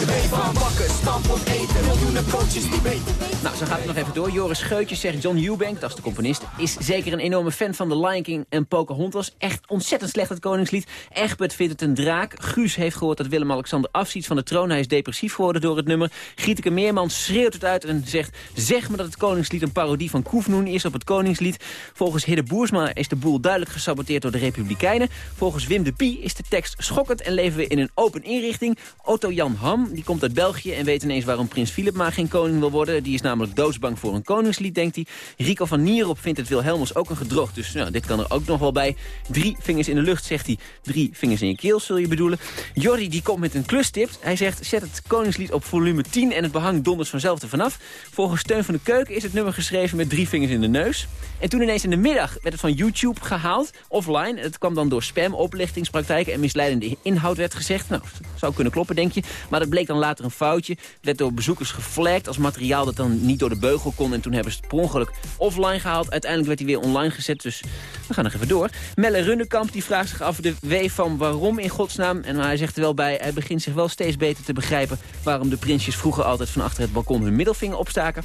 [SPEAKER 46] De W van bakken, stampot eten. Miljoenen coaches die weten.
[SPEAKER 47] Nou, zo gaat het nog even door. Joris Scheutjes zegt John Eubank, dat is de componist... is zeker een enorme fan van The Lion King en Pocahontas. Echt ontzettend slecht het Koningslied. Egbert vindt het een draak. Guus heeft gehoord dat Willem-Alexander afziet van de troon. Hij is depressief geworden door het nummer. Gieteke Meerman schreeuwt het uit en zegt... zeg me dat het Koningslied een parodie van Koefnoen is op het Koningslied. Volgens Hidde Boersma is de boel duidelijk gesaboteerd door de Republikeinen. Volgens Wim de Pie is de tekst schokkend en leven we in een open inrichting. Otto Jan Ham, die komt uit België en weet ineens waarom prins Philip maar geen koning wil worden. Die is namelijk doodsbang voor een koningslied, denkt hij. Rico van Nierop vindt het Wilhelmus ook een gedrocht, dus nou, dit kan er ook nog wel bij. Drie vingers in de lucht, zegt hij. Drie vingers in je keel, zul je bedoelen. Jordi die komt met een klustip. Hij zegt, zet het koningslied op volume 10 en het behang donders vanzelf er vanaf. Volgens Steun van de Keuken is het nummer geschreven met drie vingers in de neus. En toen ineens in de middag werd het van YouTube gehaald, offline. Het kwam dan door spam, oplichtingspraktijken en misleidende inhoud werd gezegd. Nou, zou kunnen kloppen, denk je. Maar dat bleek dan later een foutje. Werd door bezoekers geflagd als materiaal dat dan niet door de beugel kon. En toen hebben ze het per ongeluk offline gehaald. Uiteindelijk werd hij weer online gezet, dus we gaan nog even door. Melle Runnekamp die vraagt zich af de W van waarom in godsnaam. En hij zegt er wel bij, hij begint zich wel steeds beter te begrijpen... waarom de prinsjes vroeger altijd van achter het balkon hun middelvinger opstaken.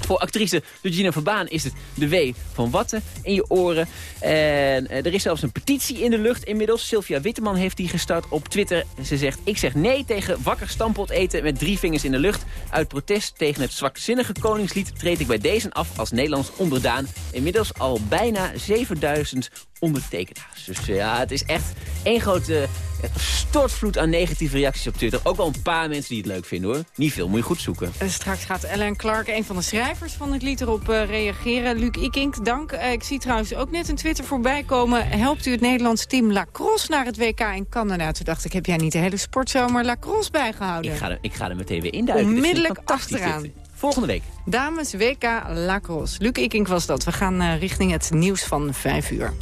[SPEAKER 47] Voor actrice Regina Verbaan is het de W van watten in je oren. En eh, er is zelfs een petitie in de lucht inmiddels. Sylvia Witteman heeft die gestart op Twitter. Ze zegt, ik zeg nee tegen wakker stampot eten met drie vingers in de lucht. Uit protest tegen het zwakzinnige koningslied treed ik bij deze af als Nederlands onderdaan. Inmiddels al bijna 7000 ondertekenaars. Dus eh, ja, het is echt één grote eh, stortvloed aan negatieve reacties op Twitter. Ook wel een paar mensen die het leuk vinden hoor. Niet veel, moet je goed zoeken.
[SPEAKER 20] Eh, Straks gaat Ellen Clark, een van de schrijvers van het lied, erop reageren. Luc Ikink, dank. Ik zie trouwens ook net een Twitter voorbij komen. Helpt u het Nederlandse team lacrosse naar het WK in Canada? Toen dacht ik, heb jij niet de hele sportzomer lacrosse bijgehouden?
[SPEAKER 47] Ik ga er, ik ga er meteen weer induiken.
[SPEAKER 20] Onmiddellijk achteraan.
[SPEAKER 47] dit. Volgende week.
[SPEAKER 20] Dames WK lacrosse. Luc Ikink was dat. We gaan richting het nieuws van 5 uur.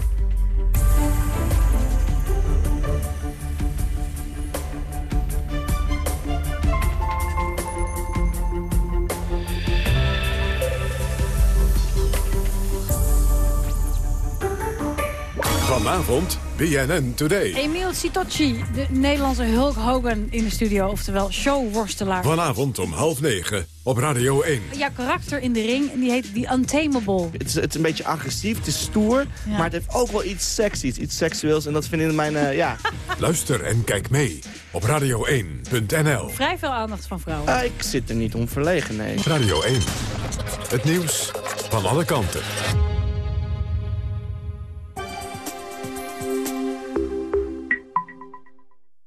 [SPEAKER 1] Vanavond BNN Today.
[SPEAKER 48] Emil Sitocci, de Nederlandse Hulk Hogan in de studio. Oftewel showworstelaar.
[SPEAKER 1] Vanavond om half negen op Radio 1.
[SPEAKER 48] Jouw karakter in de ring, die heet The Untamable.
[SPEAKER 49] Het is, het is een beetje agressief, het is stoer, maar het heeft ook wel iets seksies, iets seksueels. En dat vind ik mijn, uh, ja...
[SPEAKER 1] Luister en kijk mee op radio1.nl.
[SPEAKER 48] Vrij veel aandacht van vrouwen.
[SPEAKER 49] Uh, ik zit er niet om verlegen, nee.
[SPEAKER 1] Radio 1, het nieuws van alle kanten.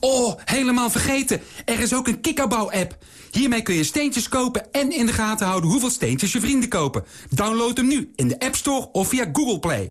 [SPEAKER 50] Oh, helemaal vergeten. Er is ook een kikkerbouw-app. Hiermee kun je steentjes kopen en in de gaten houden hoeveel steentjes je vrienden kopen. Download hem nu in de App Store of via Google Play.